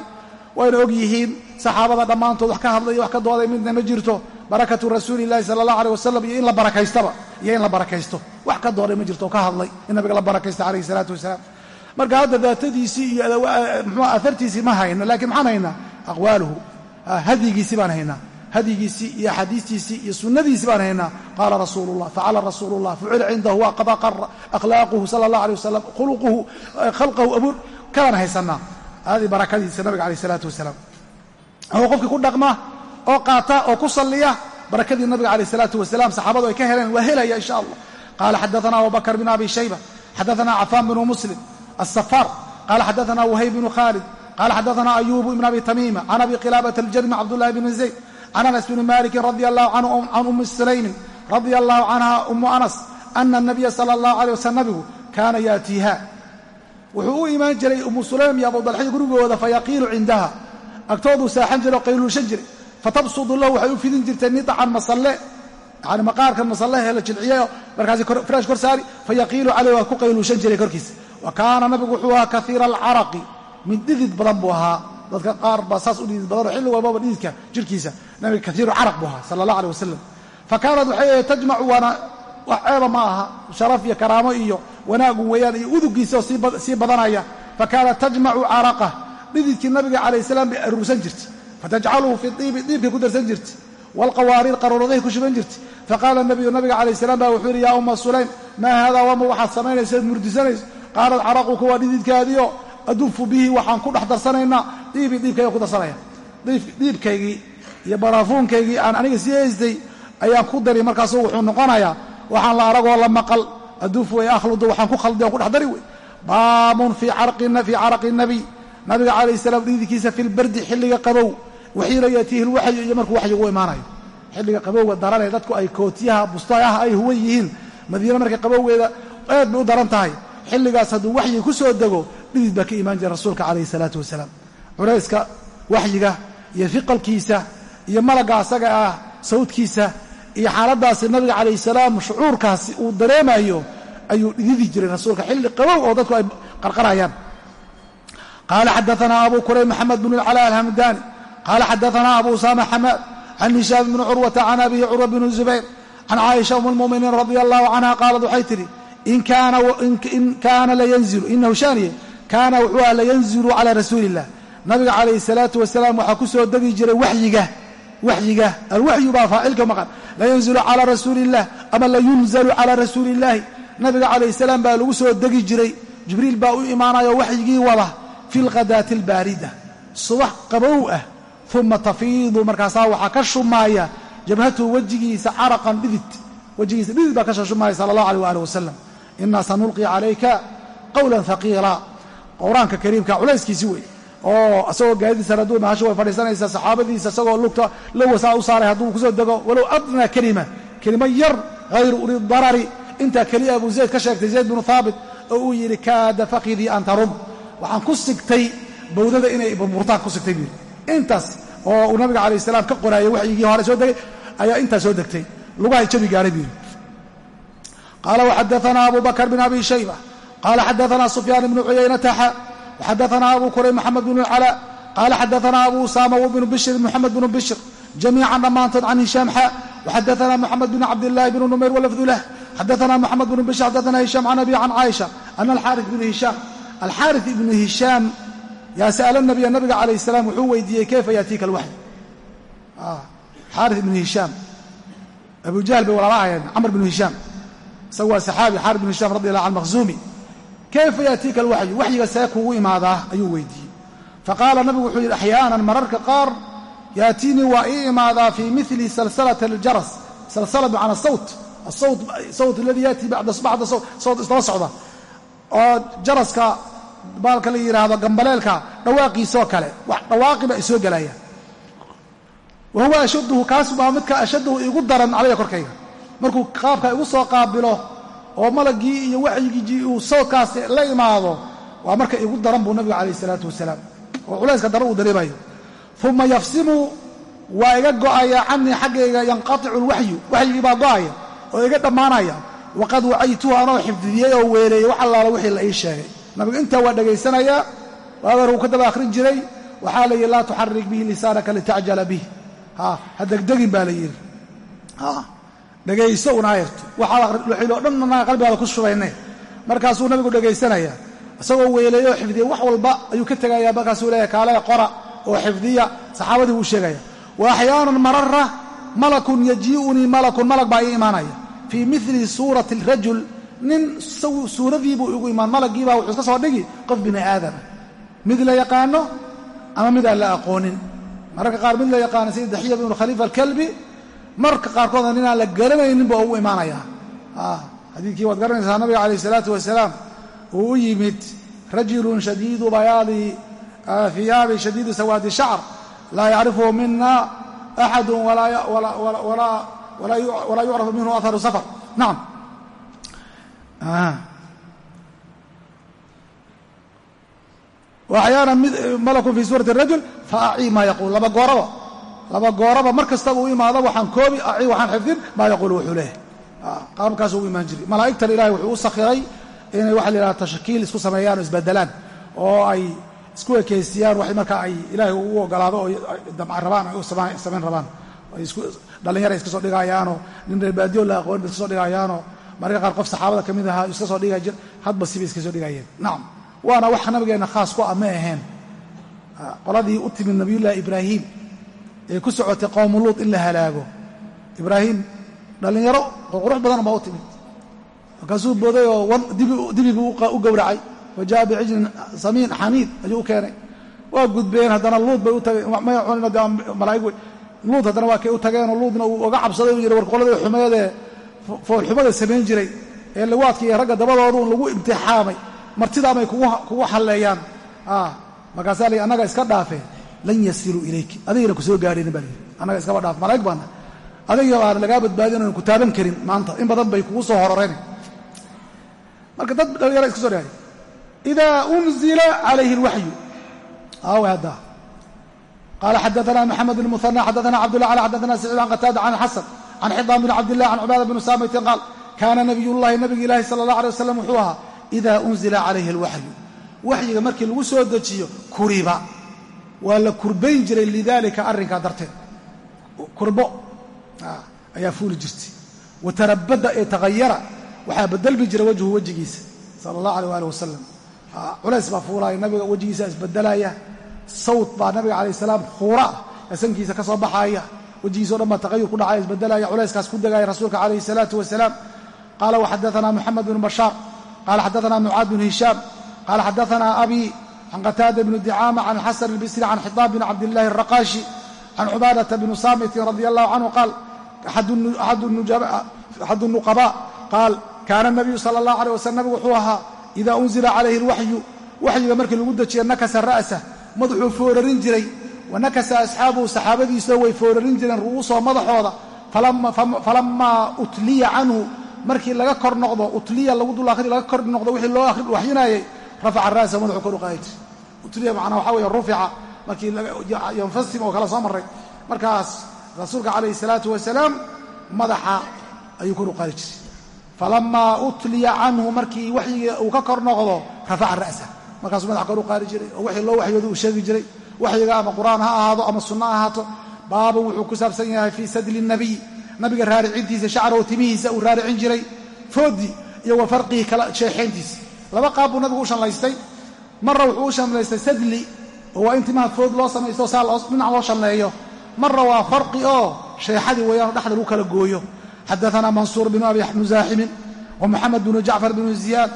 Wayna og yihiin saxaabada dhammaantood wax ka hadlay wax ka dooday midna ma jirto. Barakatu rasuulillahi sala allah aleyh wasalam iyo in la barakaystaba iyo in la barakaysto. Wax ka dooday ma jirto ka hadlay in nabiga la barakaysta calayhi salaatu wasalaam. Marka hadda daatadiisii iyo mxua ma hayno lakiin maxaan haynaa? Aqwaaluhu hadyigiisii baan haynaa hadyigiisii iyo axaadiistiisii iyo sunnadiisii baan haynaa. Qaala rasuulu llah facala rasuulu llah fucila cindahu waa qaba akhlaaquhu sala allah aleh wasalam khuluquhu khalqahu abuur kadaan haysanaa. Aadii barakadiisa nabiga calayh isalaatu wasalaam. Oo qofkii ku dhaqma oo qaata oo ku salliya barakadii nabiga calayh isalaatu wasalaam saxaabadu ay ka heleen waa helaya insha allah. Qaala xadaana abubakr bn abi shayba xadaana cafaan bnu muslim asafaar qaala xadaana wahayb bnu khaalid qaala xadaana ayuubu ibn abi tamiima can abi qilaabata aljadmi cabdullahi bni zayd can anas bni malikin radia allahu canhu can ummi sulaymin radia allahu canha ummu anas ana anabiya sala allahu alay wasalam nabigu kaana yaatiiha wuxuu u imaan jiray ummu sulaym iyo abudalxiy gurigooda fayaqiilu cindaha agtooduu saaxan jiray oo qayluushan jiray fatabsudu lahu waxay u fidin jirtay nidacan masalle yani maqaarkan masallehe la jilciyayoo markaasi faraash kor saari fayaqiilu caleyh waa ku qayluushan jiray korkiisa wa kaana nabigu wuxuu ahaa kaiira alcaraqi mid dhidid badan buu ahaa dadka qaar baa saas u dhidid badanoo xilli walbaba dhididka jirhkiisa nabiga kaiiru caraq buu ahaa sala allah aleh wasalam fa waxay tajmacu waana wax ceeba ma aha sharaf iyo karaamo iyo wanaagu weeyaan iyo udugiisa oo sii badanaya. Fa tajmacu caraqah dhididkii nabiga calayh salaam bay aruursan jirtay. Fatajcaluhu fi iibi diibkay ku darsan jirta waalqawaariir qaruuradahay ku shuban jirta faqaala nabiyu nabiga calayh salaam baa wuxuu yidhi yaa umma sulaym maa haadaa wama waxaad samaynaysa murdisanayso qaalat caraquka waa dhididkaadiio bihi waxaan ku dhex darsanaynaa diibii diibkayga ku darsanaya diibkaygii iyo baraafuunkaygii aan aniga sii haystay ayaan ku dari markaasu wuxuu noqonayaa waxaan la aragoo la maqal. Adufu ay akhludu waxaan ku khaldi aan ku dhex dari wey baabun fii caraqi nabiy nabiga calayh salaam dhididkiisa fi lbardi xilliga qabow. Waxiina yatiihi lwaxyu iyo markuu waxyigu imaanayo. Xilliga qabowga daranee dadku ay kootiyaha bustayaha ay huwan yihiin. Madiine markay qabowgeeda aad bay u daran tahay. Xilligaas hadduu waxyi ku soo dego dhidid baa ka imaan jira rasuulka calayhi salaatu wasalaam culayska waxyiga iyo fiqalkiisa iyo malagga asaga ah sawdkiisa iyo xaaladaasi nabiga calayh salaam shucuurkaasi uu dareemayo ayuu dhididi jiray rasuulka. Xilli qabow oo dadku ay qarqarayaan. Qaala xadaanaa abu kurayb maxamed bn cala alhamdani. Qaala xadaanaa abu usama xamaad can hishaam bni curwata can abihi curwa bni zubayr can caaisha um lmuminiin radia allahu canha qaalad waxay tidhi in kaana layanzilu inahu shaaniye kaana wuxuu aha layanzilu calaa rasuuli illah nabiga calayhi salaatu wasalaam waxaa ku soo degi jiray waxyiga waxyiga alwaxyu baa faacilka maqan. Layanzilu calaa rasuuli illah ama layunzalu calaa rasuuli nabiga calayhi salaam baa lagu soo degi jiray. Jibriil baa u imaanaya oo waxyigii wada fi lkhadaati albaarida subax qabow ah uma tafiidu markaasaa waxaa ka shumaaya jabhatuhu wejigiisa caraqan dhidid wejigiisa dhidid baa ka shashumaaya sala allah aleh waali wasalam inaa sanulqi calayka qowlan haqiila qowraanka kariimka culayskiisi wey oo isagoo gaadidiisa hadduu mahasho way fadhiisanaysaa saxaabadiisa isagoo lugta lowasaa u saaray hadduu ku soo dego walow adnaa kelima. Kelimo yar hayru uli darari. Intaa keliya abuu zayd ka sheegtay zayd binu haabit oo uu yidhi kaada fakidii an tarum waxaan ku sigtay bawdada inay burburtaan ku sigtay buu intaas oo uu nabiga calayh salaam ka qoraayay waxyigii hore soo degay ayaa intaas soo degtay. Lugahay jabi gaadhay buu qaala waxadaanaa abu bakr bn abi shayba. Qaala xadaanaa sufyaan bnu cuyaynata xa waxadaanaa abu kurayb maxamed bn اlcalaa qaala xadaanaa abu usama wbnu bishr moxamed bnu bishr jamiican dhammaantood can hishaam xa waxadaanaa moxamed bn cabdillahi bn numayr walafdu lah xadaanaa moxamed bnu bishr xadaanaa hishaam can abi can caaisha ana alxaari bnu hishaam alxaari ibnu hishaam yaa sa'ala nabiya nabiga calayh salaam wuxuu weydiiyey kayfa yaatiika alwaxy xaari ibnu hishaam abu jahl bay walaalahayeen camr bnu hishaam isagu waa saxaabi xaari bnu hishaam radi allah can makhzuumi kayfa yaatiika alwaxyu waxyiga see kuugu imaadaa ayuu weydiiyey faqaala nabigu wuxuu yidhi axyaanan mararka qaar yaatiinii waa ii imaadaa fii mili salsalati aljaras salsala bimacna sawt asawt sawt aladii yaati bacda sawt isdaba socda oo jaraska baalka la yidhaahdo gambaleelka dhawaaqiisoo kale wax dhawaaqiba ay soo gelayaan wa huwa ashadduhu kaas baa midka ashadduhu igu daran calaya korkayga markuu qaabka igu soo qaabilo oo malagii iyo waxyigii uu sawdkaas la imaado waa marka igu daran buu nabiga calayh isalaatu wasalaam. Oo culayska daran uu dareemayo. Uma yafsimu waa iga go'aya canii xaggayga yanqaticu lwaxyu waxyigii baa go'aya oo iga dhammaanaya. Waqad wacaytuhu anoo xifdiyey oo weeleeyey. Wax allaala wixii la ii sheegay. Nabigu intaa waa dhegaysanayaa waagar uu ka daba akhrin jiray. Waxaa la yidhi laa tuxarik bihi lisaanaka litacjala bih ha degdegin baa la yidhi dhegayso una ayarto waxailoo dhan annaga qalbigaada ku shubayne. Markaasuu nabigu dhegaysanayaa. Isagoo weeleeyo oo xifdiya wax walba ayuu ka tegayaa markaasuu leeyahay kaalaya qora oo xifdiya saxaabadii buu sheegaya. Wa axyaanan marara malakun yajii'unii malakun malag baa ii imaanaya. Fii mili suurati rajul nin suuradiibuu igu imaan malaggiibaa wuxuu iska soo dhigi qof bini aadama mid la yaqaano ama mid aan la aqoonin. Mararka qaar mid la yaqaano sida daxiya bnu khaliifa alkalbi marka qaarkoodna ninaan la garanaynin ba ugu imaanaya xadiidkii waad garanaysaa nabiga calayh isalaatu wasalaam uu u yimid rajulun shadiidu bayaadi hiyaabi shadiidu sawaadi shacr laa yacrifuhu mina axadu walaa yucrafu minhu aharu safar. Nacam waxyaana malakun fi suurati rajul fa maa yaquul laba gooraba laba gooraba mar kastaba u imaado waxaan koobi waxaan xifdin maa yaquul wuxuu leeyahay. Qaabkaasuu u imaan jiray. Malaa'igtan ilahay wuxuu u sakhiray inay waxa la yidhahda tashakiil isku sameeyaan oo isbedelaan oo ay isku ekeysiyaan wax marka ay ilaahay u ogolaado oo damca rabaan ay u samayn rabaan. Dhallinyara iska soo dhigayaanoo nin reerbaadiyo la aqoon ba iska soo dhigayaanoo mararka qaar qof saxaabada ka mid ahaa iska soo dhigay jir hadba sibay iska soo dhigayeen. Nacam waana wax nabigeenna khaas ku ah ma aheen qoladii u timid nabiyullaahi ibraahim ee ku socotay qowmu luud in la halaago. Ibraahim dhallinyaro qurux badan baa u timid. Markaasuu booday oo dibiguu u gowracay. Wa jaa bicijlin samiin xaniid ayuu u keenay. Waa gudbeen haddana luud bay u tageen. Malaa'ig luud haddana waa kay u tageenoo luudna uu oga cabsaday u yidhi war qoladii xumeedee foolxumada samayn jiray. Ee liwaadka iyo ragga dabadooduun lagu imtixaamay. Martidaamay kugu halleeyaan. Markaasaa li annaga iska dhaafee lan yasiluu ilayki. Adigana ku soo gaadhaynin baa layidhi iskaba dhaaf malaa'ig baana adiga baana lagaa badbaadin ku taaban karin maanta. In badan bay kugu soo hororeen. Marka dad dhalinyara iska soo dhahay idaa unzila calayhi alwaxyu aaway haddaa. Qaala xadaana maxamed bn muhanى cabdullah cala xadaana saciid can qataada can xasan can xidaan bn cabdillah can cubaada bn saamitin qaal kaana nabiy llahi nabiga ilaahi sala allah alay wasalam wuxuu ahaa ida unzila calayhi alwaxyu waxyiga markii lagu soo dejiyo kuriba waa la kurbayn jiray lidalika arrinkaa darteed. Kurbo. Ayaa fuuli jirtay. Watarabada ee takhayara waxaa bedelmi jira wajhu wejigiisa sala allah aleh ali wasalam culays baa fuulaaya nabiga wejigiisa isbedelaya sawt baa nabiga calayh salaam khuura ah sankiisa ka soo baxaaya wejigiisao dhan baa taqayur ku dhacaya isbedelaya culayskaas ku degaya rasuulka calayhi salaatu wasalaam qaala waxadaana moxamed bnu bashaar qaala xadaana mucaad bnu hishaam qaala xadaana abi can qataada bni dicaama can xasan albisri can xitaab bn cabdillahi alraqaashi can cubaadata bni saamitin radia allahu canhu qaal axadu nuqaba qaal kaana nabiyu sala allah aleh waslm nabigu wuxuu ahaa ida unzila calayhi alwaxyu waxyiga markii lagu dejiya nakasa ra'sa madaxuu foorarin jiray wa nakasa asxaabuhu saxaabadiisoo way foorarin jireen ru'uusoo madaxooda falamaa utliya canhu markii laga kor noqdo utliya lagu dul akhri laga kor noqdo wixii loo waxyinaayey rafaca ra'sa madaxuu kor u qaadi jiray utliya macnaa waxaa weeye rufica markii yanfasim oo kale soo marray markaas rasuulka calayhi salaatu wasalaam madaxa ayuu kor u qaadi jiray falamaa utliya canhu markii waxyigii uu ka kor noqdo rafaca ra'sa markaasuu madaxa kor u qaadi jiray oo wixii loo waxyooda uu sheegi jiray waxyiga ama qur'aan ha ahaado ama sunno ha ahaato baaba wuxuu ku saabsan yahay fii sadli nabiy nabiga raaricintiisa shacrahu timihiisa jiray foodii iyo wa laba qaab nabigu u shanlaystay. Marra wuxuu u shanlaystay sadli oo waa in timaha food loo samaysto saa dhinac loo shanleeyo. Marra waa farqi oo sheexadii weeyaan dhexda lagu kala gooyo. Xadaana mansuur bnu abi musaaximin wa muxamed bnu jacfar bnu ziyaad.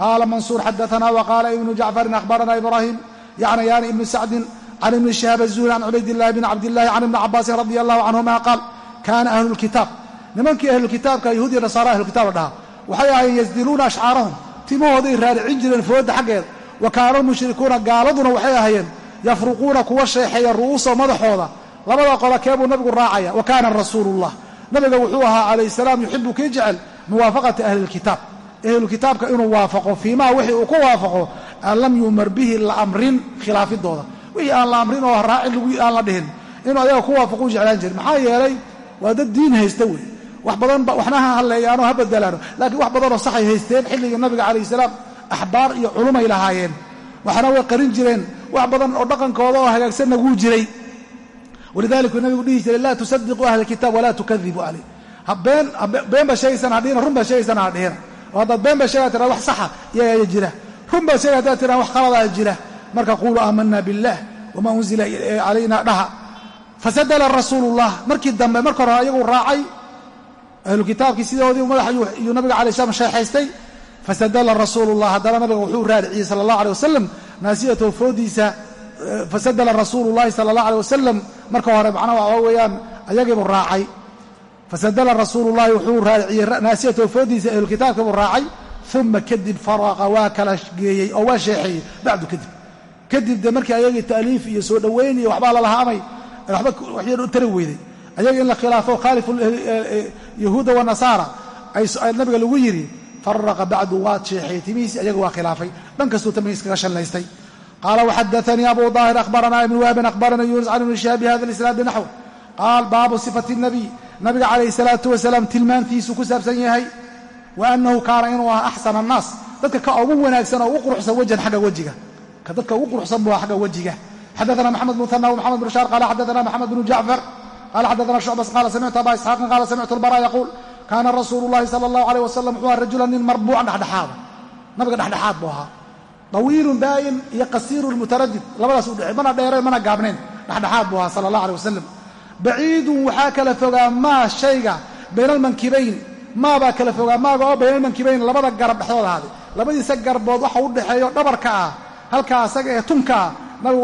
Qaala mansuur xadaana waqaala ibnu jacfarin akhbarana ibraahim yacnayaani ibnu sacdin can ibni shihaab azuhri can cubaydillahi bni cabdillahi can ibni cabaasin radia allahu canhuma qaal kaana ahlulkitaab nimankii ahlulkitaabka yahuud iyo nasaara ahlulkitab la dhahaa. Waxay ahaayeen yasdiluuna ashcaarahum timahooday raaricin jireen foodda xaggeeda wa kaana mushrikuuna gaaladuna waxay ahaayeen yafruquuna kuwa sheexeeya ru'uusa madaxooda. Labada qola keebuu nabigu raacaya wa kaana rasuulullah. Nabiga wuxuu ahaa calayh salaam yuxibu kii jecel muwaafaqata ahlilkitaab ahlulkitaabka inuu waafaqo fiimaa wixii uu ku waafaqo an lam yumar bihi la amrin khilaafidooda. Wixii aan la amrin oo raacin aan la dhihin inuu ayaga ku waafaqu jeclaan jirin maxaa yeelay waa dad diin haysta wey wax badan waxna ha halleeyaano ha bedelaano. Laakiin wax badanoo saxay haysteen xilligii nabiga calayh salaam axbaar iyo culumay lahaayeen. Waxna way qarin jireen. Wax badan oo dhaqankooda oo hagaagsanna wuu jiray. Walidalik nabigu dhihi jiray laa tusadiquu ahla kitaab walaa tukadibuu caleyh been baa sheegaysana hadhihina run baa sheegaysana hadhihina oo haddaad been baa sheegaa tiraa wax saxa iyagaa jira. Run baa sheega haddaad tiraa wax khaladaa jira. Marka quluu aamana biاllah wamaa unzila calayna dhaha. Fasadala rasuulullah. Markii dambe marka hore ayagu raacay ahlu kitaabkii sidoodii madaxa iyuu nabiga alay slam sheexaystay fasadala rasuulullah haddana nabiga wuxuu raariciyey sala allah aleh wasalam naasiyatahu foodiisa fasadala rasuulu llahi sala allah aleh wasalam marka hore macnaha waxaa weeyaan ayagiibuu raacay. Fasadala rasuulu wuxuu raariciyey naasiyatahu foodiisa ahlukitaabkiibuu raacay. Uma kadib faraqa waa kala geeyey oo waa sheexeeyey bacdu kadib. Kadib de markii ayagii ta'liif iyo soo dhoweyn iyo waxbaa lalahaamay waxba waxyar u tari weyday ayaga in la khilaafo khaalifu yahuuda wanasaara nabiga lagu yidhi faraqa bacdu waad sheexeeyey timihiisi ayaga waa khilaafay. Dhan kastuu tamihiis kaga shallaystay qaala waxadaanii abu daahir akhbaranaa ibn waabin akhbarana yuunus can ibni shihaab bihada isnaad binaxw. Qaal baabu sifati nabiy nabiga calayhi salaatu wasalaam tilmaantiisu ku saabsan yahay wa annahu kaana inuu ahaa axsana annaas. Dadka ka ugu wanaagsan oo ugu quruxsan wajan xagga wejiga ka dadka ugu quruxsan buu xagga wejiga xadaana maxamed muhana wmaxamed bn shaar qala xadaana maxamed bnu jacfar qala xadaana shucbas qala samictu aba isxaaqin qala samictu albara yaquul kaana rasuulu llahi sala allahu aleyh wasalam wuxuu aha rajulan nin marbuucan dhexdhexaada nabiga dhexdhexaad buu ahaa dawiilun baa'in iyo qasiirun mutaradid labadaas u dhexey mana dheereen mana gaabnayn dhexdhexaad buu ahaa sala allah aleh wasalam baciidun waxaa kala fogaa maa shayga bayna almankibayn maabaa kala fogaa maaga oo bayna almankibayn labada garab dhexdood ahaaday labadiisa garbood waxa u dhexeeyo dhabarka ah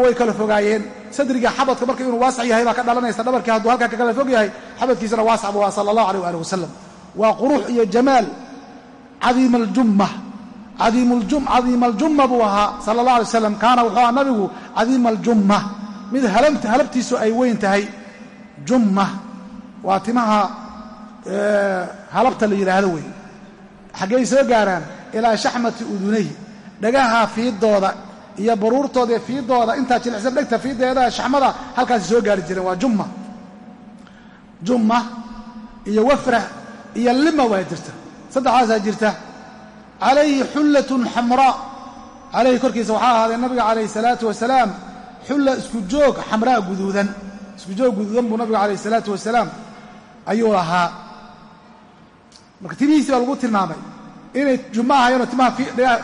way kala fogaayeen sadriga xabadka marka inuu waasac yahay baa ka dhalanaysa dhabarkii hadduu halkaa ka kala fog yahay xabadkiisana waasac buu aha sala allahu aleyh waali wasalam waa qurux iyo jamaal cadiima aljumma cadiima aljumma buu ahaa sala allah alay slam kaana wuxuu ahaa nabigu cadiima aljumma mid halabtiisu ay weyn tahay. Jumma waa timaha halabta la yidhaahdo wey xaggey soo gaaraan ilaa shaxmati udunayhi dhagaha fiidooda iyo baruurtooda iyo fiidooda intaa jilicsan dhegta fiideeda shaxmada halkaasi soo gaari jireen waa jumma. Jumma iyo wafra iyo lima waa jirta. Saddexdaasaa jirta. Calayhi xullatun xamraa. Calayhi korkiisa waxaa ahaaday nabiga calayhi salaatu wasalaam xulla isku joog xamraa guduudan. Isku joog guduudan buu nabiga calayhi salaatu wasalaam ayuu lahaa marka timihiisi baa lagu tilmaamay inay jummo ahayeenoo timaha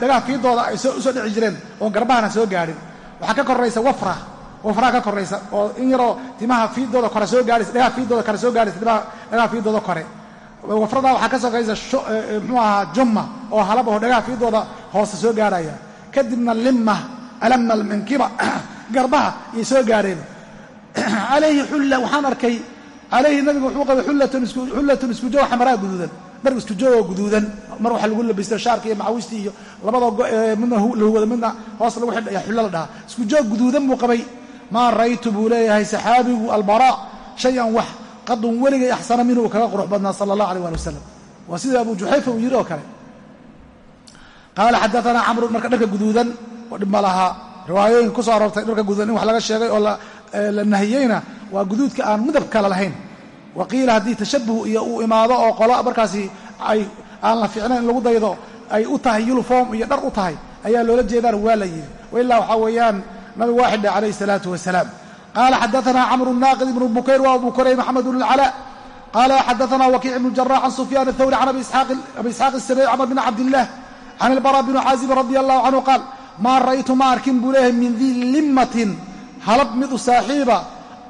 dhagaha fiidooda ay u soo dhici jireen oon garbahana soo gaadhin. Waxaa ka koraysa wafra. Wafraa ka koraysa oo in yaroo timaha fiidooda kore soo gaahaysa dhagaha fiidooda kore soo gaahaysa timaha dhagaha kore. Wafradaa waxaa ka sokaysa muxuu ahaa jumma oo halab oo dhagaha fiidooda hoose soo gaarhaya kadibna limma alama almankiba *clears throat* garbaha ayay soo gaadheen. *clears throat* Calayhi xulla waxaan arkay calayhi nabigu wuxuu qabay xullatun isku joog xamaraa guduudan dhar isku joogoo guduudan mar waxa lagu labaysta shaarka iyo macawistii iyo labada midna lahuwada midna hoos lagu xidhaya xulla la dhahaa isku joog guduudan buu qabay. Maa ra'aytu buu leeyahay saxaabigu albaraa shay-an wax qadun weligay axsana minhu kaga qurux badnaa sala allah alيh ali wasalam waa sida abu juxayfa uu yidhi oo kale. Qaala xadaanaa camrun marka dharka guduudan oo dhib lahaa riwaayooyinka ku soo aroortay dharka guduudan in wax laga sheegay oo la nahiyeyna waa guduudka aan midab kale lahayn waqiila haddii tashabuh iyo uu imaado oo qola markaasi ay aan la ficnayn in lagu daydo ay u tahay uniform iyo dhar u tahay ayaa loola jeedaan waa la yidhi. Wailaa waxaa weeyaan nabig waa xidhe calayhi salaatu wasalaam qaala xadaanaa camru naaqid ibnu bukayr waa abu koray maxamed bn lcala qaala xadaanaa wakiic ibnu jarax can sufyaan athawri can abi isxaaq isabey camr bn cabdillaah can ilbara bni caazib radi allahu canhu qaal maa ra'aytu ma arkin buu leeyahay min dii limatin halab mid u saaxiiba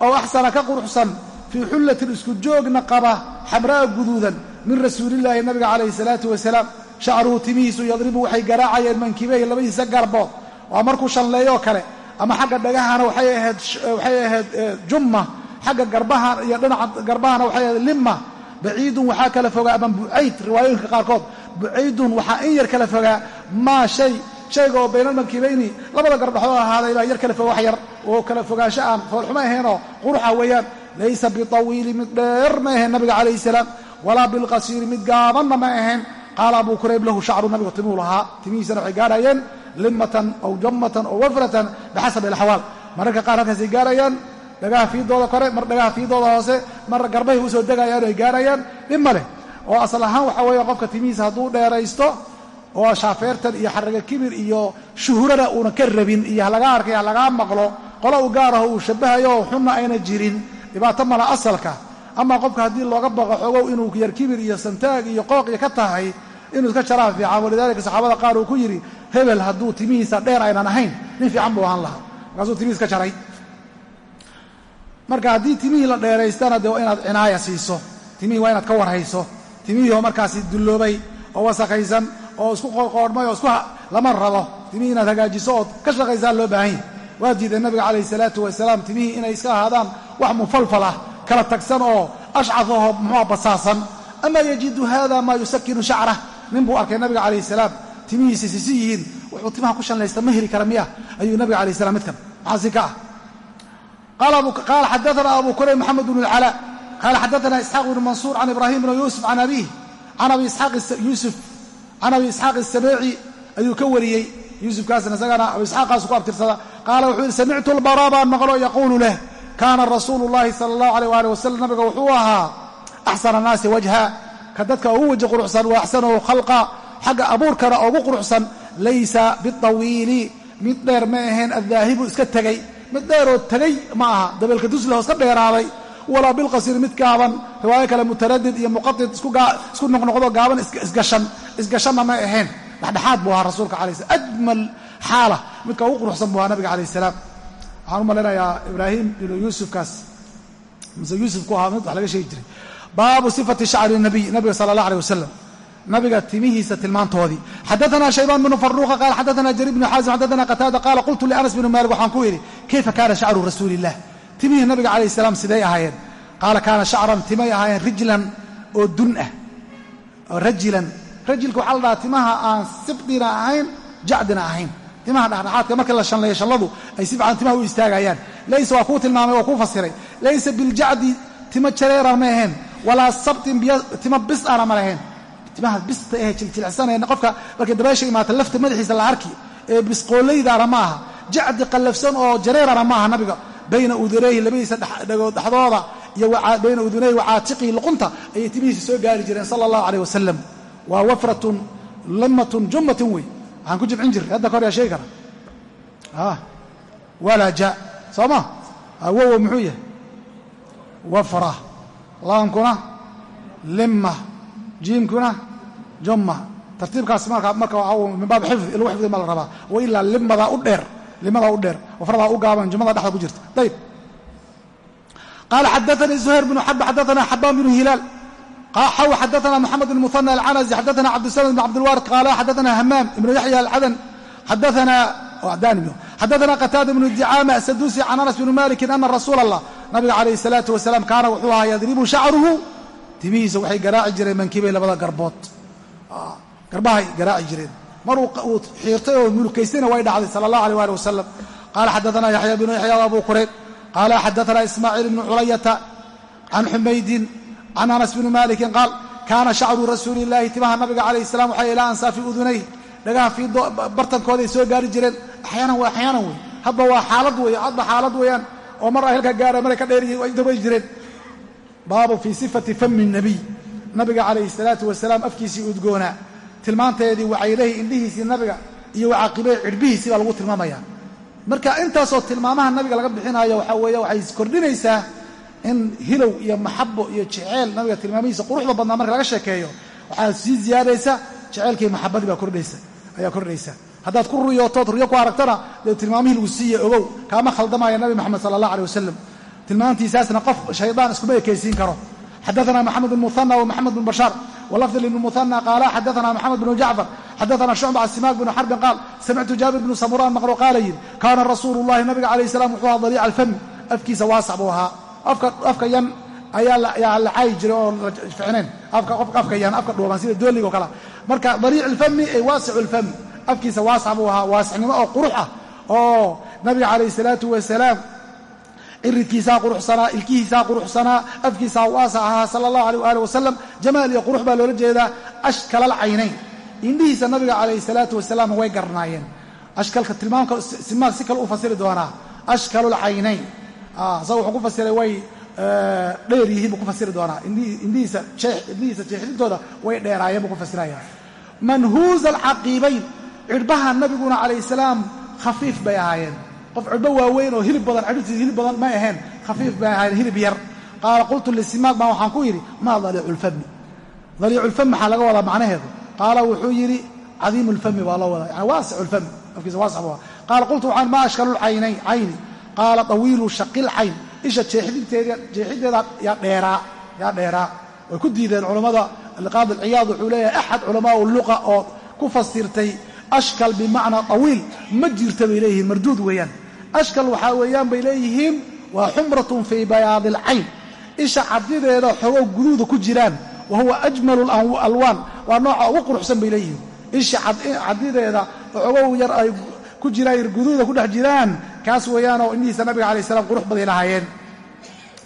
oo axsana ka quruxsan fii xullatin isku joogna qaba xamra'a guduudan min rasuulillaahi nabiga calayhi الsalaatu wasalaam. Shacruhu timihiisu yadribu waxay garaacayeen mankibayhi labadiisa garbood waa markuu shanleeyoo kale ama xagga dhagahana waxay ahayd jumma. Xagga garbaha iyo dhinaca garbahana waxay ahayd limma. Baciidun waxaa kala fogaa ama bucayd riwaayooyinka qaarkood. Bucaydun waxaa in yar kala fogaa maa shay shayga oo baynalmankibayni labada garbdhexdood ahaaday baa yar kala foga wax yar. Oo kala fogaansho aan foolxumo aheenoo quruxa weeyaan laysa bitawiili mid dheer ma ahayn nabiga calayhi salaam walaa bilqasiiri mid gaabanna ma ahayn. Qaala abuu kurayb lahu shacru nabigu timuu lahaa. Timihiisana waxay gaarhayeen limatan aw jammatan aw wafratan bixasabi alaxwaal mararka qaar halkaasay gaarayaan dhagaha fiidooda kore mar dhagaha fiidooda hoose mar garbahay u soo degayaan ay gaarayaan dhib ma leh. Oo asal ahaan waxaa weeye qofka timihiisa hadduu dheeraysto oo shaafeertan iyo xaraga kibir iyo shuhrana uuna ka rabin iyo halaga arkay halagaa maqlo qolo u gaaraho uu shabahayo oo xunna ayna jirin dhibaato mala asalka. Ama qofka haddii looga baqo xogow inuu yar kibir iyo santaag iyo qooq iyo ka tahay inuu iska jaraa fiican walidaalika saxaabada qaar uu ku yidhi hebel hadduu timihiisa dheer aynan ahayn nin fiican buu ahaan lahaa. Markaasuu timihiis ka jaray. Marka haddii timihii la dheeraystana dee inaad cinaaya siiso. Timihii waa inaad ka warhayso. Timihii oo markaasi dulloobay oo wasakhaysan oo isku qoodhmay oo isku lama rabo. Timihii inaad hagaajiso ood ka shaqaysaa loo baahan yahy waa diideen nabiga calayhi salaatu wasalaam timihii inay iska ahaadaan wax mufalfal ah, kala tagsan oo ashcaf ahoo muxuua basaasan ama yajidu hada maa yusakinu shacrah nin buu arkay nabiga calayhi salaam. Timihiisa sisi yihiin. Wuxuu timaha ku shallaysta ma heli kara miya ayuu nabiga alayh salam midkan maxaa si ka ah. Qaala xadaanaa abu kurayb maxamed bn alcalaa qaala xadaanaa isxaaq bnu mansuur can ibraahim bn yuusuf can abiih an abi isxaaq asabeeci ayuu ka wariyey yuusufkaasna isagana abuisxaaqaasu ku abtirsada. Qaala wuxuu yidhi samictu lbaraa baan maqlo yaquulu leh. Kaana rasuulu llahi sala allahu aleyh waali wasalam nabiga wuxuu ahaa axsana annaasi wajha ka dadka ugu weji quruxsan wa axsanahu khalqa xagga abuurkana ugu quruxsan laysa bitawiili mid dheer ma ahayn addaahibu iska tegay mid dheeroo tegay ma aha dabeelka duslah iska dheeraaday walaa bilqasir mid gaaban riwaayo kale mutaradid iyo muqaid isku noqnoqdo gaaban isgashan isgashanna ma ahayn dhexdhexaad buu ahaa rasuulka alay slam ajmal xaala. Midka ugu quruxsan buu ahaa nabiga calayh salaam. Waxaan u malaynayaa ibraahim binu yuusufkaas. Muse yuusuf ku ahaa mid wax laga sheegi jiray. Baabu sifati shacri nabiy nabiga sala allah aleh wasalam nabiga timihiisa tilmaantoodii. Xadaana shaybaan bnu faruuqa qaala xadaana jariir bnu xaasim xadaana qataada qaala qultu lianas bnu maalik waxaan ku yidhi kayfa kaana shacru rasuuli illah timihii nabiga calayh salaam siday ahaayeen. Qaala kaana shacran timay ahaayeen rijlan oo dun ah oo rajilan rajilka waxaa la dhahaa timaha aan sibdina ahayn jacdina ahayn. Timaha dhexdhexaadka marka la shanleeyo shalladu ay si fiican timaha u istaagayaan. Laysa waa kuu tilmaamay waa kuu fasiray. Laysa biljacdi timo jareera ma ahayn walaa sabtin timo bis ma lahayn. Timaha bista ahe jiljilcsanee qofka markay dabaysha imaata lafta madaxiisa la arki ee bisqoollaydaana ma aha. Jacdi qallafsan oo jareerana ma aha nabiga. Bayna udunayhi labadiisa dhagood dhexdooda iyo bayna udunayhi wacaatiqihi luqunta ayay timihiisa soo gaari jireen sala allahu aleyh wasalam waa wafratun limmatun jummatun wey waxaan ku jimcin jiray hadda kahor yaa sheegi kara. Walaja soo ma? Wowo muxuu yahay? Wafra laamkuna limma jiimkuna jumma. Tartiibkaas marka min baab xifd in lagu xifdi ma la rabaa. Wa ilaa limadaa u dheer limadaa u dheer wafradaa u gaaban jumada dhexda ku jirta. Ayb qaala xadaanii zuhayr bnu xab xadaana xabaan bnu hilaal xaw xadaana moxamed bn muhana alcanazi xadaana cabdisalam bn cabdilwarid qaala xadaana hamaam ibnu yaxya alcadan xadaana qataada bnu dicaama asaduusi can anas bni malikin ana rasuula allah nabiga calayh salaatu wasalaam kaana wuxuu ahaa yadribu shacruhu timihiisa waxay garaaci jireen mankibay labada garbood garbahay garaaci jireen mar uu xiirtay oo mulukaystayna way dhacday sala allah aleh ali wasalam qaala xadaana yaxya bnu yaxya abu kurayb qaala xadaana ismaaciil bnu culayata can xumaydin can anas bni malikin qaal kaana shacru rasuuli illahi timaha nabiga calayh salam waxay ilaa ansaafi udunayh dhagaha bartankooday soo gaari jireen. Axyaanan waa axyaanan wey hadba waa xaalad wey hadba xaalad weeyaan oo mar ay halkaa gaara maray ka dheeriyi ay dabay jireen. Baabu fii sifati fami nabiy nabiga calayhi salaatu wasalaam afkiisii udgoonaa tilmaanteedii wacaylahi indhihiisii nabiga iyo wacaqibahi cidhbihiisii baa lagu tilmaamaya marka intaasoo tilmaamaha nabiga laga bixinayo waxaa weeye waxay kordhinaysaa in hilow iyo maxabo iyo jeceyl nabiga tilmaamihiisa quruxda badnaa marka laga sheekeeyo waxaa sii ziyaadaysa jeceylkii maxabadii baa kordhaysa ayaa kordhaysa haddaad ku riyootood riyo ku aragtana dee tilmaamihii lagu siiye ogow kaama khaldamaya nabi moxamed sala allah aleh wasalam tilmaantiisaasna qof shaydaan iskuma ekaysiin karo. Xadaana maxamed bn muhana wa maxamed bn bashaar walafdi libn muhana qaala xadaana maxamed bnu jacfar xadaana shucba can simaak bnu xarbin qaal samictu jaabir bnu samuraan maqlo qaala yidhi. Kaana rasuulu llahi nabiga calayh salam wuxuu ahaa daliica ahaa afka yan ayaa la caayi jiray oo la ficnayn afka yan afka dhuuban sida dooliga o kale. Marka dariic alfami ay waasicu alfami afkiisa waasac buu ahaa waasicnimo oo qurux ah. Oo nabiga calayh salaatu wasalaam iridkiisaa quruxsanaa ilkihiisaa quruxsanaa afkiisaa waasac ahaa sala allahu aleyh waali wasalam jamaal iyo qurux baa loola jeedaa ashkalal caynayn. Indhihiisa nabiga calayhi salaatu wasalaam way garnaayeen. Ashkalka tilmaamka simaad si kale u fasiri doonaa. Ashkalul caynayn isaga wuxuu ku fasiray way dheer yihiin buu ku fasiri doonaa. Indhihiisa indhihiisa jeexdintooda way dheeraayeen buu ku fasiraya. Manhuuza alcaqiibayn cidhbaha nabiguna calayhi salaam khafiif bay ahaayeen. Qof cidhbo waaweyn oo hilib badan cidhibtiisa hilib badan may ahayn khafiif bay ahaayeen hilib yar. Qaala qultu lisimaaq baa waxaan ku yidhi maa daliiculfami daliiculfami maxaa laga wadaa macnaheedu? Qaala wuxuu yidhi cadiimu lfami baa loo wadaa. Yani waasicu lfami afkiisa waasic buu qaala qultu waxaan maa ashkalu cayni qaala tawiilu shaqil cayn. Isha jeexiddeeda yaa dheeraa way ku diideen culammada alqaadi alciyaad wuxuu leeyahay axad culamaau luqa oo ku fasirtay ashkal bimacnaa tawiil ma jirta bay leeyihiin marduud weeyaan. Ashkal waxaa weeyaan bay leeyihiin waa xumratun fii bayaadi alcayn. Isha cadideeda xogow guduuda ku jiraan wa huwa ajmalu alwaan waa nooca ugu quruxsan bay leeyihiin. Isha cadideeda xogow yar ay ku jiraan yar guduuda ku dhex jiraan kaas weeyaanoo indhihiisa nabiga alay slam qurux baday lahaayeen.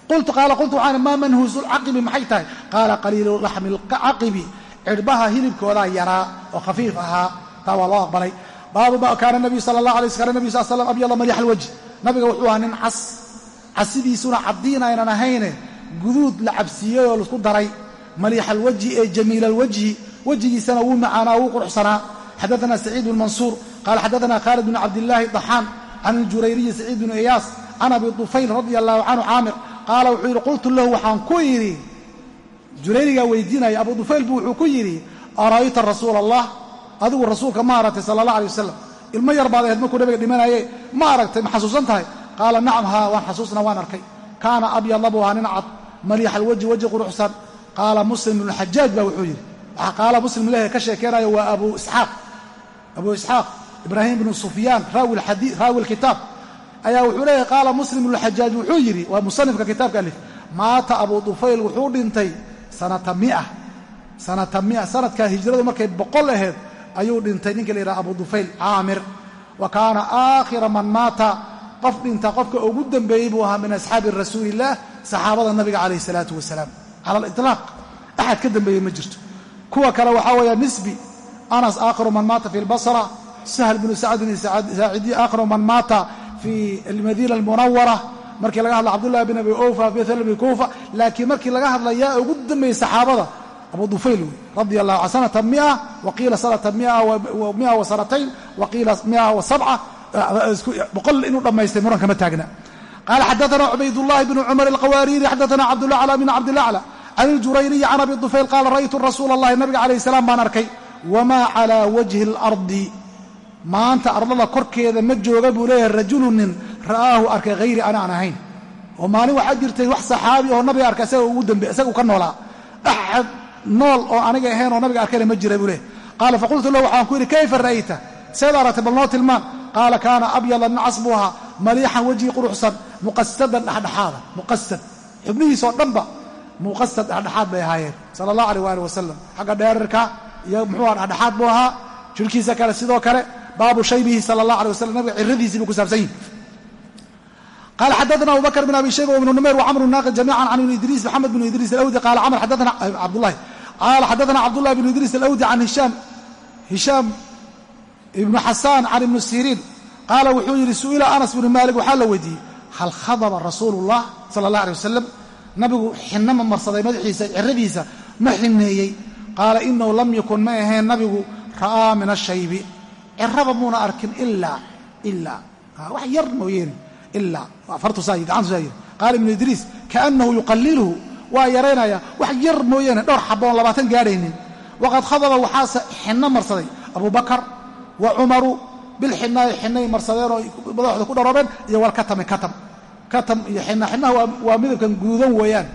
Qultu qaala qultu waxaan maa manhuusu lcaqibi maxay tahay? Qaala qaliilu laxmi lcaqibi cidhbaha hilibkoodaa yaraa oo khafiif ahaa. Taa waa loo aqbalay. Baabu ma kaana nabiyu sala allah alay sl nabiyu sal slam abyada malyax alwajh nabiga wuxuu ahaa nin cas casidiisuna caddiin aynan ahayne guduud la cabsiiyey oo la isku daray. Malyax alwajhi ee jamiil alwajhi wejigiisana wuu macaanaa wuu quruxsanaa. Xadaana saciid bn mansuur qaala xadaana khaalid bn cabdillaahi daxaan can iljurayriyi saciid bnu iyaas can abi dufayl radia allahu canhu caamir qaala wuxuu yidhi qultu lahu waxaan ku yidhi. Jurayrigaa weydiinaya abu dufayl buu wuxuu ku yidhi ara'ayta rasuula allah adigu rasuulka ma aragtay sala allah alay wasalam ilmo yar baad ahayd markuu nabiga dhimanaye ma aragtay ma xasuusan tahay? Qaala nacam haa waan xasuusna waan arkay. Kaana abyada buu ahaa nin cad maliix alwajhi wajhi quruxsan qaala muslim ibnu xajaaj baa wuxuu yidhi. Qaala ka sheekeynayo waa abu isxaaq ibraahim ibnu sufyaan raawi lkitaab ayaa wuxuu leeyahay qaala muslim ibnu xajaaj wuxuu yidhi waa musanifka kitaabka alif maata abu dufayl wuxuu dhintay sanata mia. Sanata mia sanadkaa hijradu markay boqol ahayd ayuu dhintay. Ninka la yidhaha abu dufayl caamir. Wa kaana aakhira man maata. Qof dhinta qofka ugu dambeeyey buu ahaa min asxaabi rasuuliillah saxaabada nabiga calayh isalaatu wasalaam cala aliطlaaq axad ka dambeeyey ma jirto. Kuwa kale waxaa weeya nisbi. Anas aakhiru man maata fi lbasra sahl binu sacdin saacidi aakhiru man maata fi almadiina almunawara markii laga hadla cabdullahi bin abi thalbi kuufa laakiin markii laga hadla yaa ugu dambeeyey saxaabada. Abu dufayl wey radia allahu can sanata mia wa qiila sanata mia wa sanatayn wa qiila mia wa sabca boqol inuu dhammaystay muran kama taagna. Qaala xadaana cubaydullahi bnu cumar alqawaariiri xadaana cabdullah cala bn cabdilacla can iljurayriyi can abi dufayl qaala ra'ytu rasuula allahi nabiga calayh salaam baan arkay wamaa calaa wajhi alardi maanta ardada korkeeda ma jooga buu leeyahay rajulu nin ra'aahu arkay hayri ana aan ahayn. Oo maalin waxaa jirtay wax saxaabi oo nabiga arkay isaga ka noolaa. Axad nool oo aniga ahayn oo nabiga arkayna ma jira buu leeyahy qaala faqultu lahu waxaan ku yidhi kayfa ra'ayta? Seed aragtay bal noo tilmaan. Qaala kaana abyada nacas buu ahaa maliixan wejhi quruxsan muqasadan dhexdhexaada. Muqasad. Xubnihiisoo dhanba muqasad dhexdhexaad bay ahaayeen sala allah aleh waali wasalam xagga dheerarka iyo muxuu aha dhexdhexaad buu ahaa jirhkiisa kale sidoo kale baabu shaybihi sala allah aleh wasalam nabiga ciradiisii buu ku saabsan yihi. Qala xadana abu bakr bn abi shayba wibnu numayr wcamr naaqid jamiica can ibni idriis maxamed bn idriis alawdi. Qala camr xadaana cabdulahi qaala xadaana cabdullahi bn idriis alawdi can hishaam hishaam ibnu xasaan can ibni siriin. Qaala wuxuu yidhi su'ila anas bnu maalik waxaa la weydiiyey hal khadaba rasuulu llah sala allah aleh wasalam nabigu xinno ma marsaday madaxiisa ciradiisa ma xineeyey qaala inahu lam yakun ma aheen nabigu ra'aa min ashaybi ciraba muuna arkin ilaa ilaa wax yar mooyeene ilaa afartusaagacantusaayiri qaala ibnu idriis kaannahu yuqaliluhu waa yaraynaya wax yar mooyeene dhowr xaboon labaatan gaadhaynin. Waqad khadaba waxaase xinno marsaday. Abu bakar wa cumaru bilxinaayi xinay marsadeenoo madaxooda ku dharoobeen iyo walkatami katam katam. Iyo xina xinaha waa midabkan guudan weeyaan.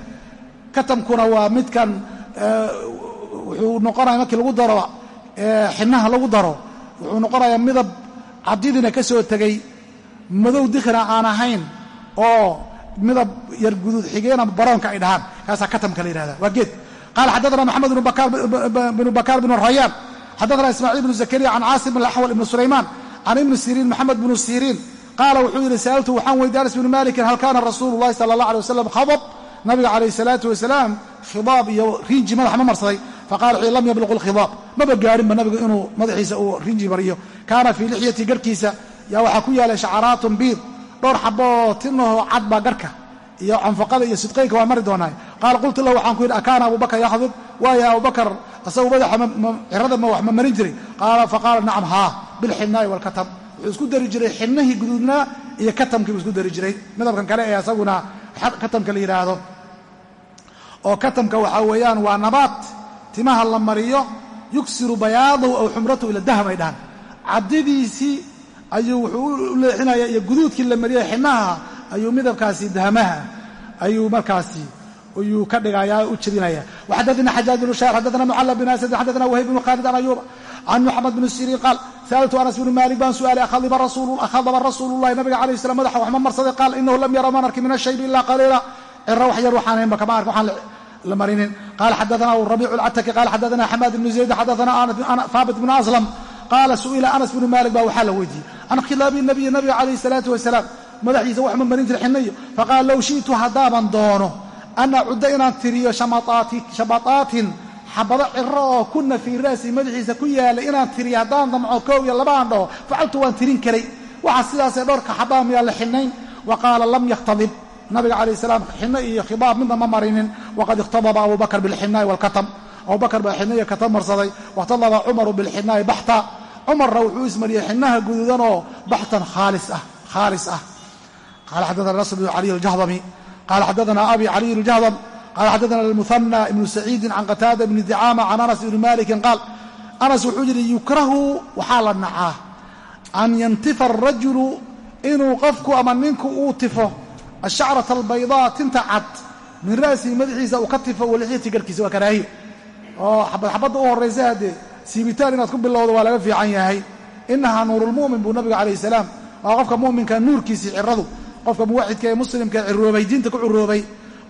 Katamkuna waa midkan wuxuu noqonaya markii lagu daro xinaha lagu daro wuxuu noqonayaa midab cadidina ka soo tegey madow dikhina aan ahayn oo midab yar guduud xigeena baroonka ay dhahaan. Kaasaa katamka la yihahda waa geed. Qaala xadaana maxamed bnu bakaar bnu rayaan xadaana ismaaciil bnu zakariya can caasim bn axwal ibni sulaymaan can ibni siriin maxamed bnu siriin. Qaala wuxuu yidhi sa'altu waxaan weydiy anas bnu malikin hal kaana rasuulu llahi sala allah alay wasalam khadab? Nabiga calayh salaatu wasalaam khidaab iyo riinji madax ma marsaday faqala wuxuu lam yabluqu lkhidaab maba gaadhinba nabigu inuu madaxiisa uu riinji mariyo kaana fii lixyati garhkiisa yaa waxaa ku yaalay shacaraatun biid dhowr xaboo tinahoo cad baa garhka iyo canfaqada iyo sidqaynka waa mari doonaa qaala qultu lahu waxaan ku yidhi akaana abubakar yakhdib waaya abubakar asagu madaxa cirada ma wax ma marin jiray faqaala nacam haa bilxinaa'i walkatam wuxuu isku dari jiray xinahii guduudnaa iyo katamkii buu isku dari jiray midabkan kale ee asaguna katamka la yidhaahdo oo katamka waxaa weeyaan waa nabaat timaha la mariyo yuksiru bayaadahu aw xumratahu ila daham ay dhahaan. Caddidiisii ayuu wuxuu u leexinaya iyo guduudkii la mariyay xinaha ayuu midabkaasi dahmaha ayuu markaasi ayuu ka dhigaya u jebinaya waxadana xajaaj bnu shaar xadana mucala bin asad xadana wahayb bnu khaalid can ayuuba can muxamed bn siriin qaal sa'altu anas bnu maalik baan su'aalay akhadaba rasuulu llahi nabiga calayh salam madaxa wax ma marsaday qaal inahu lam yara man arki min ashaybi ila qaliila. Ciro wax yar waxaan haynba marinin. Qaala xadana rabiicu lcataki qaala xadana xamaad bnu zayd xadana haabit bnu aslam qaala su'ila anas bnu maalik baa waxaa la weydiiyey. Can khilaabi nabiyi nabiga calayh salaatu wasalaam madaxiisa wax ma marin jira xinayo faqaala low shi'tu haddaaban doono an acudda inaan tiriyo shabataatin xabado ciro oo kuna fii ra'si madaxiisa ku yaalay inaan tiriyo haddaan damco koob iyo labaan dhaho facaltu waan tirin karay. Waxa sidaasee dhowrka xabaa nabiga calayh salaam xino iyo khidaab midna ma marinin. Waqad ikhtadaba abu bilxinaa'i walkatam. Abubakar baa xino iyo katam marsaday. Wakhtadaba cumaru bilxinaa'i baxta. Cumarna wuxuu ismariyey xinaha guduudanoo baxtan khaalis ah ah. Qala xadana nasr bnu caliy aljahdami. Qala xadana abi caliy aljahdam. Qala xadana almuhanى ibnu saciidi can qataada bni dicaama can anas ibni malikin qaal. Anas wuxuu yidhi yukrahu waxaa la nacaa an yantifa arajulu inuu qofku ama ninku uu tifo ashacrata albaydaa tinta cad min ra'sihi madaxiisa uu ka tifo walixyati garhkiisa waa karaahiyo oo xabadxabadda u horraysa haddee siibitaan inaad ku bilowdo waa laga fiican yahay inahaa nuurulmu'min buu nabiga calayhi salaam waa qofka mu'minka nuurkiisii ciradu qofka muwaxidka ee muslimka ciroobay diinta ku ciroobay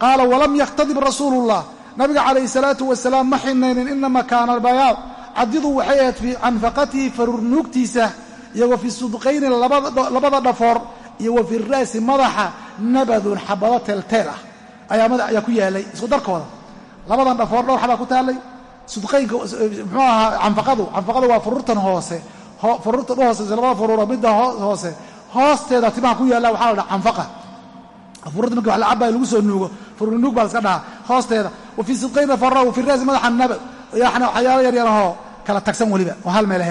qaala walam yakhtadib rasuulullah nabiga calayhi salaatu wasalaam ma xinaynin inama kaana albayaad cadidu waxay ahayd fii canfaqatihi faruurnuugtiisa iyo wa fi sudqayni labada dhafoor iyo wa fi ra'si madaxa nabadun xabado teelteel ah. Ayaa ku yaalay isku darkooda. Labadan dhafoor dhowr xabaa ku taallay. Sudqaynka muxuu ahaa canfaqadu. Canfaqadu waa furuurtan hoose. Furuurtan u hooseysa labada furuuro midda hoose. Hoosteeda timaha ku yaalla waxaa la dhaha canfaqa. Furuurta marki wax la cabaayo lagu soo nuugo furuurnuug baa la dhahaa. Hoosteeda wa fii sidqayna farra wa fi ra'si madaxa nabad. Yaxna waxyaalo yaryarahoo kala tagsan weliba oo hal meel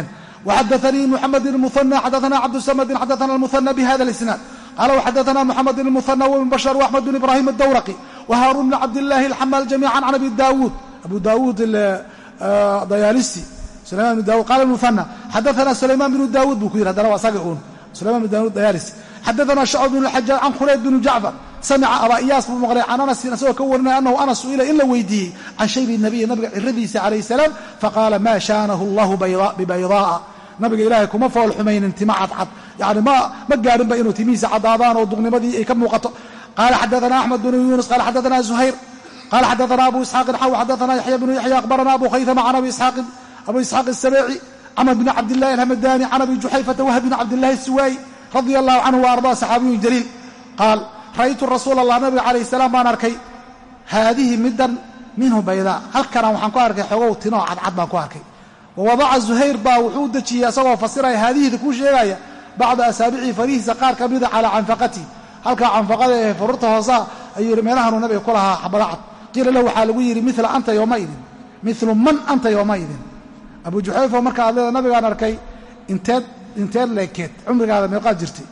ahayn وxadثnii mحamed بن مثنى xadثna cabdالsmdi xadثna المثنى bhda الاسناad qala وxadثna mحamed بن مثنى وبن bشhر وأحمد بن إbrاhيم الdwرقي وhاrون بن cabdاللahi الxmاl جamيعا عن أbي dاwوd abu dاwوd dayaalisi سليمان بن dاwud qala المثنى xadثna سليمان بن dاwوd buu ku yiri hadana waa saga un سليمان بن dاwud dayaalisi xadثna شhcب بن الxajاaج can khulayd بن jacفر samca abaa iyaas buu maqlay can anasin isagoo ka warinaya anahu anas su'ila in la weydiiyey can shaybi nabiyi nabiga ciradiisa calayh salaam faqaala maa shaanahu allahu bibaydaa'a nabiga ilaahay kuma fool xumaynin tima cadcad. Yani ma gaarinba inuu timihiisa caddaadaan oo dugnimadii ay ka muuqato. Qaala xadaana axmed bnu yuunus qaala xadaana zuhayr qaala xadaana abu isxaaqin xaw xadaana yaxya bnu yaxya akhbarana abu khaytama can abi isxaaqin abu isxaaq isabeeci camr bni cabdillahi alhamadani can abi juxayfata wahb bni cabdillahi asiwaayi radia allahu canhu wa ardaa saxaabiyun jaliil. Qaal ra'aytu rasuula allah nabiga calayh salaam baan arkay. Haadihi middan minhu baydaa halkanaan waxaan ku arkay xogow tinoo cadcad baan ku arkay wa wadaca zuhayr baa wuxuu dejiyey asagoo fasiraya haadihida kuu sheegaya bacda asaabicii farihiisa qaar ka mida calaa canfaqati halkaa canfaqada ee fururta hoosaa ayuu yidhi meelahanuu nabiga ku lahaa xabada cad qiila lahu waxaa lagu yidhi mila anta yowmaidin milu man anta yowmaidin abu juxayfa marka ad leeda nabigaan arkay inteed inteed leekeed cumrigaada meeqaad jirtay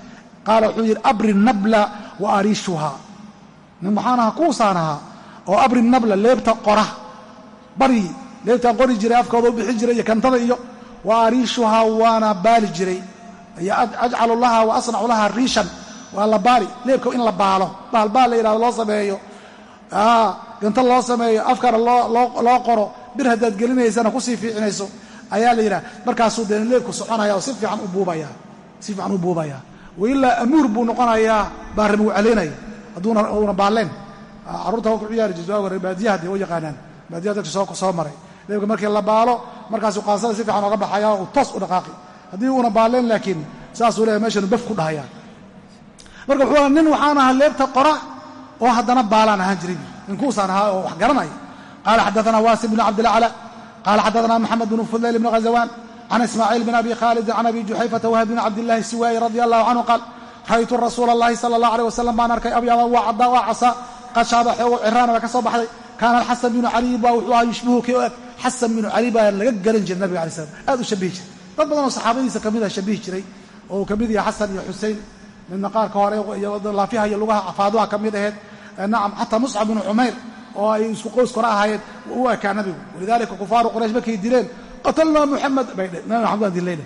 qaala wuxuu yidhi abri nabla wa ariishuhaa nin oo abri nabla leebta qora bari leebtaan qori jiray afkooda u bixin jiray iyo kantada iyo wa ariishuhaa waana baali jiray. Ajcalu laha wa asnacu laha riishan waa la baali leebka in la baalo. Baalbaal la yidhahdo loo sameeyo. Ganto loo sameeyo afkana loo qoro. Bir haddaad gelinaysana ku sii fiicinayso ayaa la yidhaha markaasuu dee leebku soconaya oo si fiican u buubaya si fiican u buubaya. Wailaa amuur buu noqonayaa baarrimu celaynaya hadduuna una baalleen carruurta ku ciyaari jirta baadiyaha dee u yaqaanaan. Baadiyaha dadka soo maray leebka markii la baalo markaasuu qaansada si fiican oga baxaya uu toos u dhaqaaqi. Haddii uuna baalleen laakiin saasuu leeyahy meeshanu baf ku dhahaya marka wuxuu nin waxaan ahaa leebta qora oo haddana baalaan ahaan jiray. Ninkuusaan ahaa oo wax garanaya. Qaala xadaana waasi bnu cabdilacla qaala xadaana maxamed bnu fudayl bn ghazawaan. Can ismaaciil bn abi khaalidin can abi juxayfata wahb bn cabdillahi siwaayi radi allahu canhu qaal ra'aytu rasuula allahi sala allah aleh wasalam baan arkay abyada waa caddaa waa casa qashaaba xoogo ciraana baa ka soo baxday. Kaana alxasan binu caliy baa wuxuu ahaa yushbihu kii o eg xasan binu cali baa laga garan jiray nabiga alay slam aad u shabihi jiray. Dad badan oo saxaabadiisa kamida ah shabihi jiray. Oo uu ka mid yahay xasan iyo xusein midna qaarka hore iyo laafiha iyo lugaha cafaaduha ka mid aheyd eh, nacam xataa muscab binu cumayr oo ay isku qoys kora ahaayeen u u ekaa nabigu. Walidalika kufaaru quraysh markay dileen qatalnaa muxamed baydhe nabi maxamed waan dillayna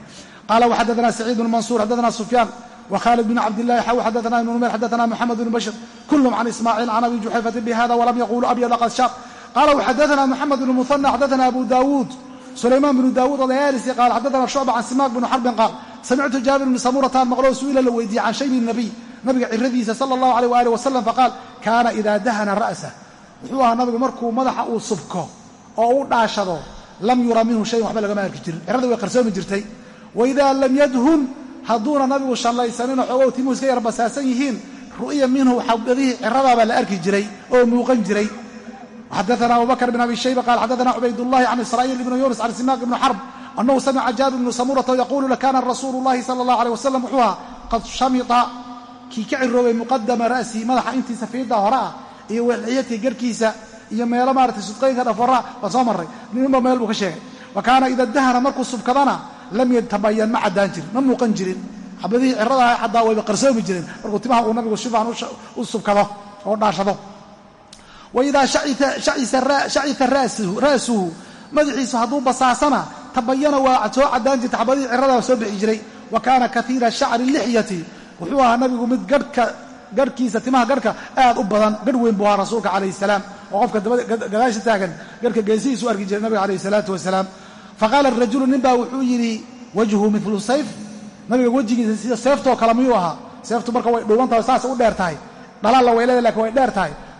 qaala waxadadanaa saciid bnu mansuur xadadanaa sufyaan wkhaalid bn cabdilahi xaw xadaana ibn numayr xadaana moxamed bn bashir. Kulhm can ismaaciil can abi juxayfati bihada walam yaquluu abyada qad shaab qaala xadaana maxamed bn muana xadaana abu daawuud sulaymaan bnu daawuud odayaalisi qaal xadaana shucba can simaaq binu xarbin qaal samictu jaabir bni samurataan maqloo su'ila la weydiiyey can shaybi nabiy nabiga ciradiisa sala allahu aleyh waaalih wasalam faqaal kaana idaa dahana ra'sah wuxuu ahaa nabigu markuu madaxa uu subko oo u dhaashado lam yura minhu shayan waxba lagama arki jirin cirradii way qarsoomi jirtay waidaa lam yadhun hadduuna nabigu shallaysanino xoogow timuhu iska yar basaasan yihiin ru'ya minhu xabadihii ciradaabaa la arki jiray oo muuqan jiray xadaana abubakr bn abi shayba qaal xadaana cubaydullahi can israa'iil ibni yunus can simaaq ibni xarb annahu samica jaabir bnu samurata yaquulu lakana rasuulu llahi sala allah aleyh wasalam wuxuu ahaa qad shamita kii ka ciroobay muqadama ra'sihi madaxa intiisa fiida hore ah iyo welciyatii garhkiisa iyo meelo maaratay sudqaynka dhaforaa waan soo marray ninba meel buu ka sheegay wa kaana ida dahana markuu subkadana lam yatabayan ma caddaan jirin ma muuqan jirin xabadihii ciradaha caddaa wayba qarsoomi jireen markuu wa idaa shacita ra'suhu madaxiisu hadduu basaasana tabayana waa soo caddaan jirta xabadihii ciradaha soo bixi jiray wa kaana kaiira shacri lixyati wuxuu ahaa nabigu mid garhka garhkiisa timaha garhka aad u badan garh weyn buu ahaa rasuulka calayhi salaam oo qofka gadaasha taagan garhka geesihiisu arki jiray nabiga calayhi salaatu wasalaam faqaala rajulu nin baa wuxuu yidhi wajhu milu sayf nabiga wejigiisa sida seeftoo kale miyuu ahaa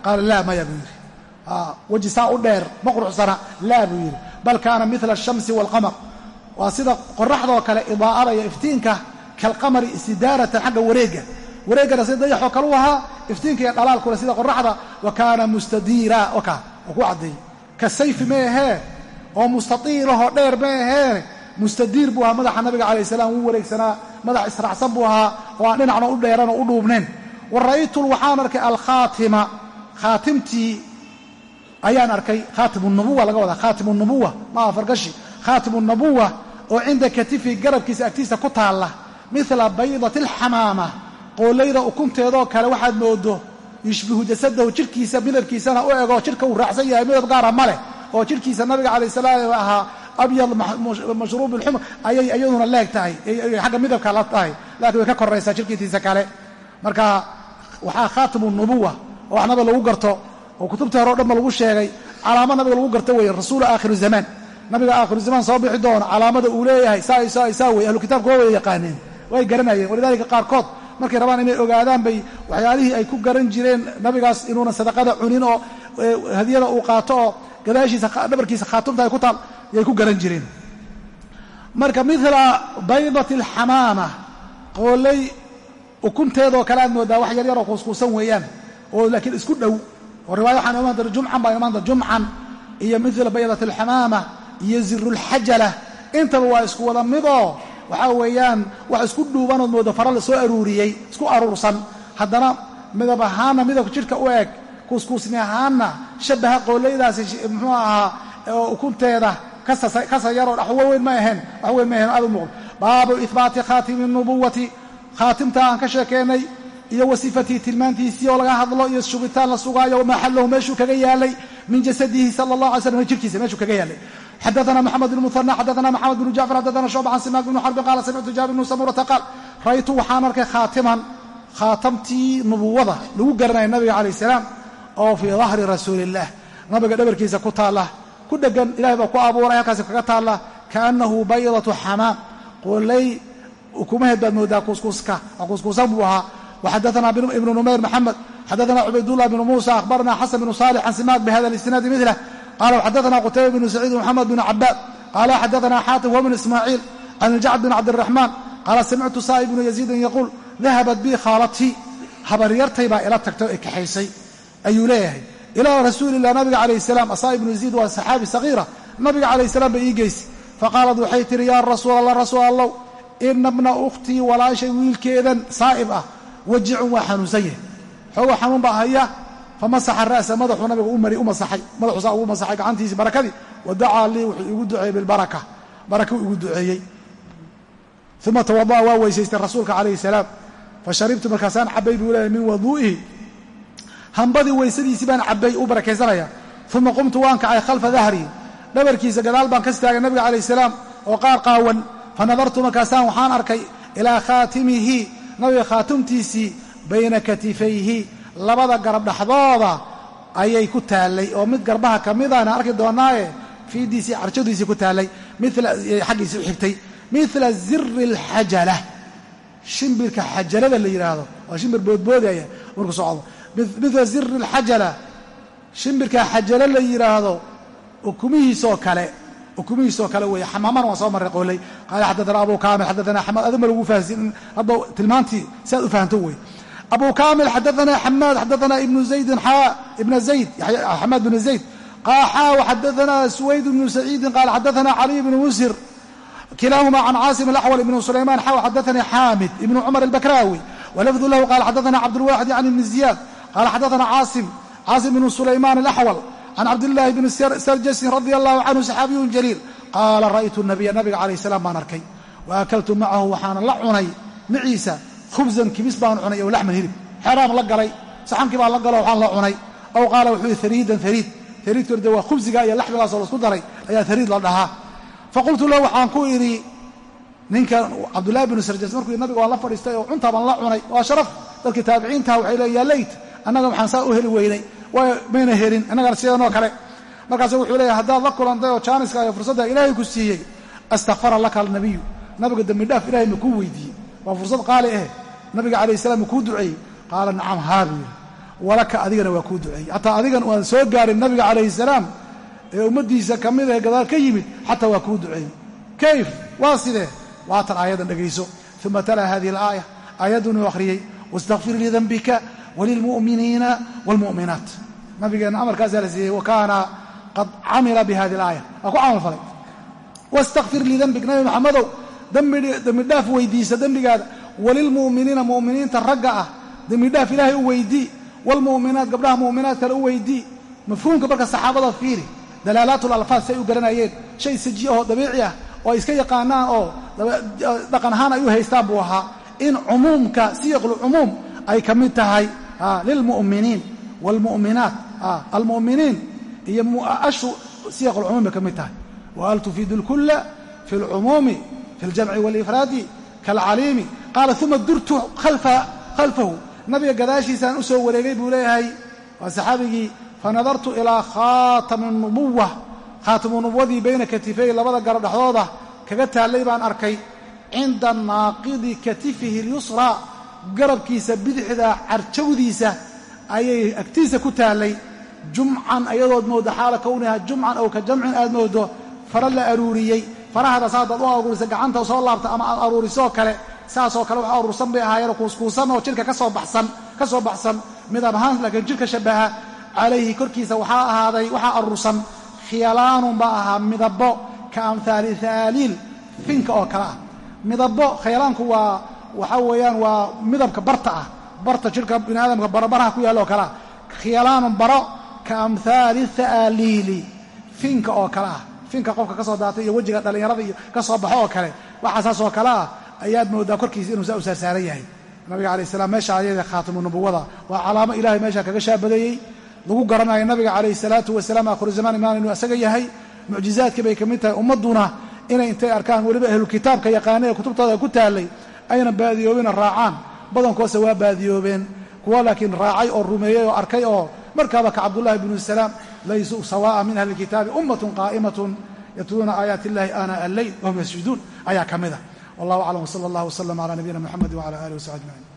qaala laa maya buu yidhi weji saa u dheer ma quruxsana laa buu yidhi bal kaana mila ashamsi waalqamar waa sida qoraxdoo kale idaa'ada iyo iftiinka kalqamari istidaaratan xagga wareegga wareeggana sida dayaxoo kale u ahaa iftiinka iyo dhalaalkuna sida qoraxda wa kaana mustadiira oka oo ku caddeeyey ka sayfi ma ahee oo mustatiilahoo dheer ma ahee mustadiir buu ahaa madaxa nabiga calayh salaam wareegsanaa madax israacsan buu ahaa oo aan u dheeran oo u dhuubnayn wa ra'aytu waxaan arkay alkhaatima khaatimtii ayaan arkay khaatim nubuwa laga wadaa khaatim nubuwa maaha fargashi. Khaatim nubuwa oo cinda katifi garabkiisa agtiisa ku taalla mila baydati alxamaama qoollayda ukunteedoo kale waxaad moodo yushbihu jasadahu jidhkiisa midabkiisana u ego jidhka uu raacsan yahay midab gaara ma leh oo jidhkiisa nabiga calayh salaam ahaa abyad mashruub ilxumr ayay iyaduna leeg tahay xagga midabka la tahay laakiin way ka koraysaa jidhkiitiisa kale. Marka waxaa khaatimu nubuwa wax nabiga lagu garto oo kutubtii hore o dhan ba lagu sheegay calaamo nabiga lagu garto weeye rasuulu aakhiru zamaan nabiga aakhiru zamaan soo bixi doono calaamada uu leeyahay saa saa saa wey ahlu kitaabka waa wada yaqaaneen way garanayeen. Walidaalika qaarkood markay rabaan inay ogaadaan bay waxyaalihii ay ku garan jireen nabigaas inuuna sadaqada cunin oo hadiyada uu qaato oo gadaashiisa dhabarkiisa khaatumta ay ku taal yay ku garan jireen. Marka mila baydati alxamaama qooley ukunteedoo kale aad moodaa wax yar yaroo kuuskuusan weeyaan oo laakiin isku dhow. Oo riwaaya waxaan imaan doona jumcan baa imaan doona jumcan. Iyo mila baydati alxamaama iyo zirulxajala intaba waa isku wada midoo waxaa weeyaan wax isku dhuubanood mooda fara la soo aruuriyey isku aruursan. Haddana midab ahaanna midabka jidhka u eg kuuskuusni ahaanna shabaha qoollaydaasi muxuu ahaa ukunteeda kasa yaroo waxweyn ma aheen waxweyn ma aheen aad u muuqdo. Baabu ihbaati khaatimi nubuwati khaatimta aan ka sheekeennay iyo wasifatii tilmaantiisii oo laga hadlo iyo shugitaan la sugaayo wamaa xallahu meeshuu kaga yaalay min jasadihi sala allah alay slam jirkiisa meeshuu kaga yaalay. Xadaana mxamed bn muhana xadaana maxamed bnu jacfar xadaana shucba can simaak bni xarbin qaala samictu jaabir bnu samurata qaal ra'aytu waxaan arkay khaatiman khaatamtii nubuwada lagu garanaya nabiga calayh salaam oo fii dahri rasuuliillah nabiga dhabarkiisa ku taalla ku dhegan ilahay baa ku abuuray halkaasi kaga taalla kaannahu baydatu xamaam. Qoolay ukumaheed baad moodaa kuuskuuska kuuskuusan buu ahaa waxadaana ibnu numayr maxamed xadaana cubaydullah bnu muusa akhbarana xasan bnu saalix can simaak bihada lisnaadi milah qala xadaana qutayba bnu saciid mxamed bn cabaad qala xadaana xaatim wa bnu ismaaciil can iljacd bn cabdiraxmaan qaala samictu saa'ib bnu yaziidin yaquul dahabat bii khaalatii habaryartay baa ila tagtay oo kaxaysay ayuu leeyahay ilaa rasuulilah nabiga calayh salaam asaa'ib bnu yaziid waa saxaabi sagiira nabiga calayh salaam bay ii geysay faqaalat waxay tihi yaa rasuul allah rasuul allow ina bna ukhtii walaashay wiilkeedan saa'ib ah wajicun waa xanuunsan yahay. Xoogo xanuun baa haya famasaxa ra'sa madaxuu nabiga u mari u masaxay. Madaxuu saa ugu masaxay gacantiisii barakadii wa dacaa lii wuxuu igu duceeyey bilbaraka. Baraka uu igu duceeyey. Uma tawada'a waa weysaystay rasuulka calayhi salaam. Fa sharibtu markaasaan cabbay buu leeyahy min waduu'ihi hambadii weysadiisii baan cabbay u barakaysanaya uma qumtu waan kacay khalfa dahrii dhabarkiisa gadaal baan ka istaagay nabiga calayh salaam oo qaar qaawan. Fa nadartu markaasaan waxaan arkay ilaa khaatimihi nabiga khaatumtiisii bayna katifayhi labada garab dhexdooda ayay ku taallay. Oo mid garbaha ka midana arki doonaaye fiidiisii carjadiisii ku taallay. Xaggiisii u xigtay. Mila ziri alxajala shimbirka xajalada la yidhaahdo waa shimbir boodboodaya markuu socdo mila ziri alxajala shimbirka xajalo la yidhaahdo ukumihiisoo kale ukumihiisoo kale weeye. Xamaamana waan soo marray qooley qaala xaddaana abu kaamil xaddaana axmed adima lagu fahansin hadda tilmaantii si u fahanto wey abu kamil xadaana xamaad xadaana ibnu zaydin ibna zayd xamaad bn zayd. Xaaw xadaana suwayd bnu saciidin qaal xadaana caliy bnu musir kilaahuma can caasim alaxwal ibnu sulaymaan xaaw xadaanii xaamid ibnu cumar albakraawi. Walafdu lahu qaala xadaana cabdulwaaxid can ibni ziyaad. Qaala xadaana caasim caasim bnu sulaymaan alaxwal can cabdillaahi bni sarjasin radia allahu canhu saxaabiyun jaliil qaala ra'aytu nabiya nabiga calayh salaam baan arkay wa akaltu macahu waxaana la cunay maciisa khubzan kibis baan cunay ow laxman hilib xeeraan la galay saxankii baan la galo waxaan la cunay aw qaala wuxuu yihi hariidan hariid hariidku de waa khubsiga iyo laxmigaasoo la isku daray ayaa hariid la dhahaa faqultu lahu waxaan ku idhi ninka cabdullahi binu sarjas markuu nabiga waan la fadhiistay oo cuntaa baan la cunay waa sharaf dadkii taabiciintaha waxay leeyn yaa leyt annaga waxaan saa u heli weynay mayna helin annagana sidanoo kale. Markaasu wuxuu leeyahy haddaad la kulantay oo jaaniska iyo fursadda ilaahay ku siiyey astakfara laka alnabiyu. Nabiga dembidhaaf ilahay makuu weydiiyey. Waa fursad qaali ah nabiga calayh salam makuu duceeyey. Qaala nacam haa buu walaka adigana waa kuu duceeyey. Xataa adigan waan soo gaarin nabiga calayhi salaam ee ummaddiisa ka mid ah gadaal ka yimid xataa waa kuu duceeyey. Kayf waa sidee waatan aayaddan dhegayso uma talaa hadihi alaaya aayaddunuu akhriyey wastakfir lidanbika walilmu'miniina waalmu'minaat nabigeenna amarkaasaa la siiyey wa kaana qad camila bi hadi alaaya waa ku camal falay. Wastakfir lidanbik nabi maxamedow dembidhaaf weydiisa dembigaada walilmu'miniina mu'miniinta ragga ah dembidhaaf ilaahay u weydii. Waalmu'minaat gabdhaha mu'minaadkana u weydii. Mafhuumka marka saxaabada fiiri dalaalaat lalfaad say u garanayeen. Ah oo ay iska yaqaanaan oo dhaqan ahaan ay buu ahaa. In cumuumka siyaqulcumuum ay ka mid tahay lilmu'miniin waalmu'minaat almu'miniin iyo ashu siyaqulcumuum bay ka mid tahay. Wahal tufiidu lkulla fi lcumuumi fi ljamci waalifraadi kaalcaliimi qaala uma durtu khalfahu. Nabiga gadaashiisaan u soo wareegay buu leeyahay waa saxaabigii fanadartu ilaa khaatami nubuwa khaatamu nubuwadii bayna katifay labada garab dhexdooda kaga taallay baan arkay cinda naaqidi katifihi lyusraa garabkiisa bidixda carjawdiisa ayay agtiisa ku taallay jumcan ayadood mooddo xaala kowniha jumcan ow ka jamcin aad mooddo fara la aruuriyey. Farahada saa hadaad u aruurisa gacanta soo laabta ama aad aruurisoo kale saasoo kale wax aruursan bay ahaayeen kuuskuusan oo jidhka ka soo baxsan ka soo baxsan. Midab ahaan laakiin jidhka shabaha calayhi korkiisa waxaa ahaaday waxaa aruursan. Khiyalaanun baa ahaa midabo ka amhaali haaliil finka oo kale ah. Midabo khiyalaanku waa waxa weeyaan waa midabka barta ah. Barta jidhka bini aadamka barabaraha ku yaalla kale ah. Khiyalaanun baro ka amhaali haaliili finka oo kale ah. Finka qofka ka soo daatay iyo wejiga dhallinyarada iyo ka soo baxo oo kale waxaa oo kale ah ayaad moodaa korkiisa inuu saa u saarsaaran yahay. Nabiga calayh salaam meesha ayada khaatimu nubuwada waa calaamo ilaahay meesha kaga shaabadeeyey. Lagu garanayo nabiga calayhi salaatu wasalaam aakhiru zamaan imaan inuu asaga yahay. Mucjizaadkii bay ka mid tahay ummadduna inay intay arkaan weliba ahlulkitaabka yaqaana ee kutubtooda ku taallay ayna baadiyoobina raacaan. Badankoose waa baadiyoobeen. Kuwa laakiin raacay oo rumeeyey oo arkay oo markaaba ka cabdullahi bnu salaam laysuu sawaa'a min ahli lkitaabi ummatun qaa'imatun yatluuna aayaati illahi ana alleyl wahum yasjuduun ayaa ka mida wallahu aclam wsala allah wslam cala nabiyina muxamedi wcala alih wasaxbi ajmaciin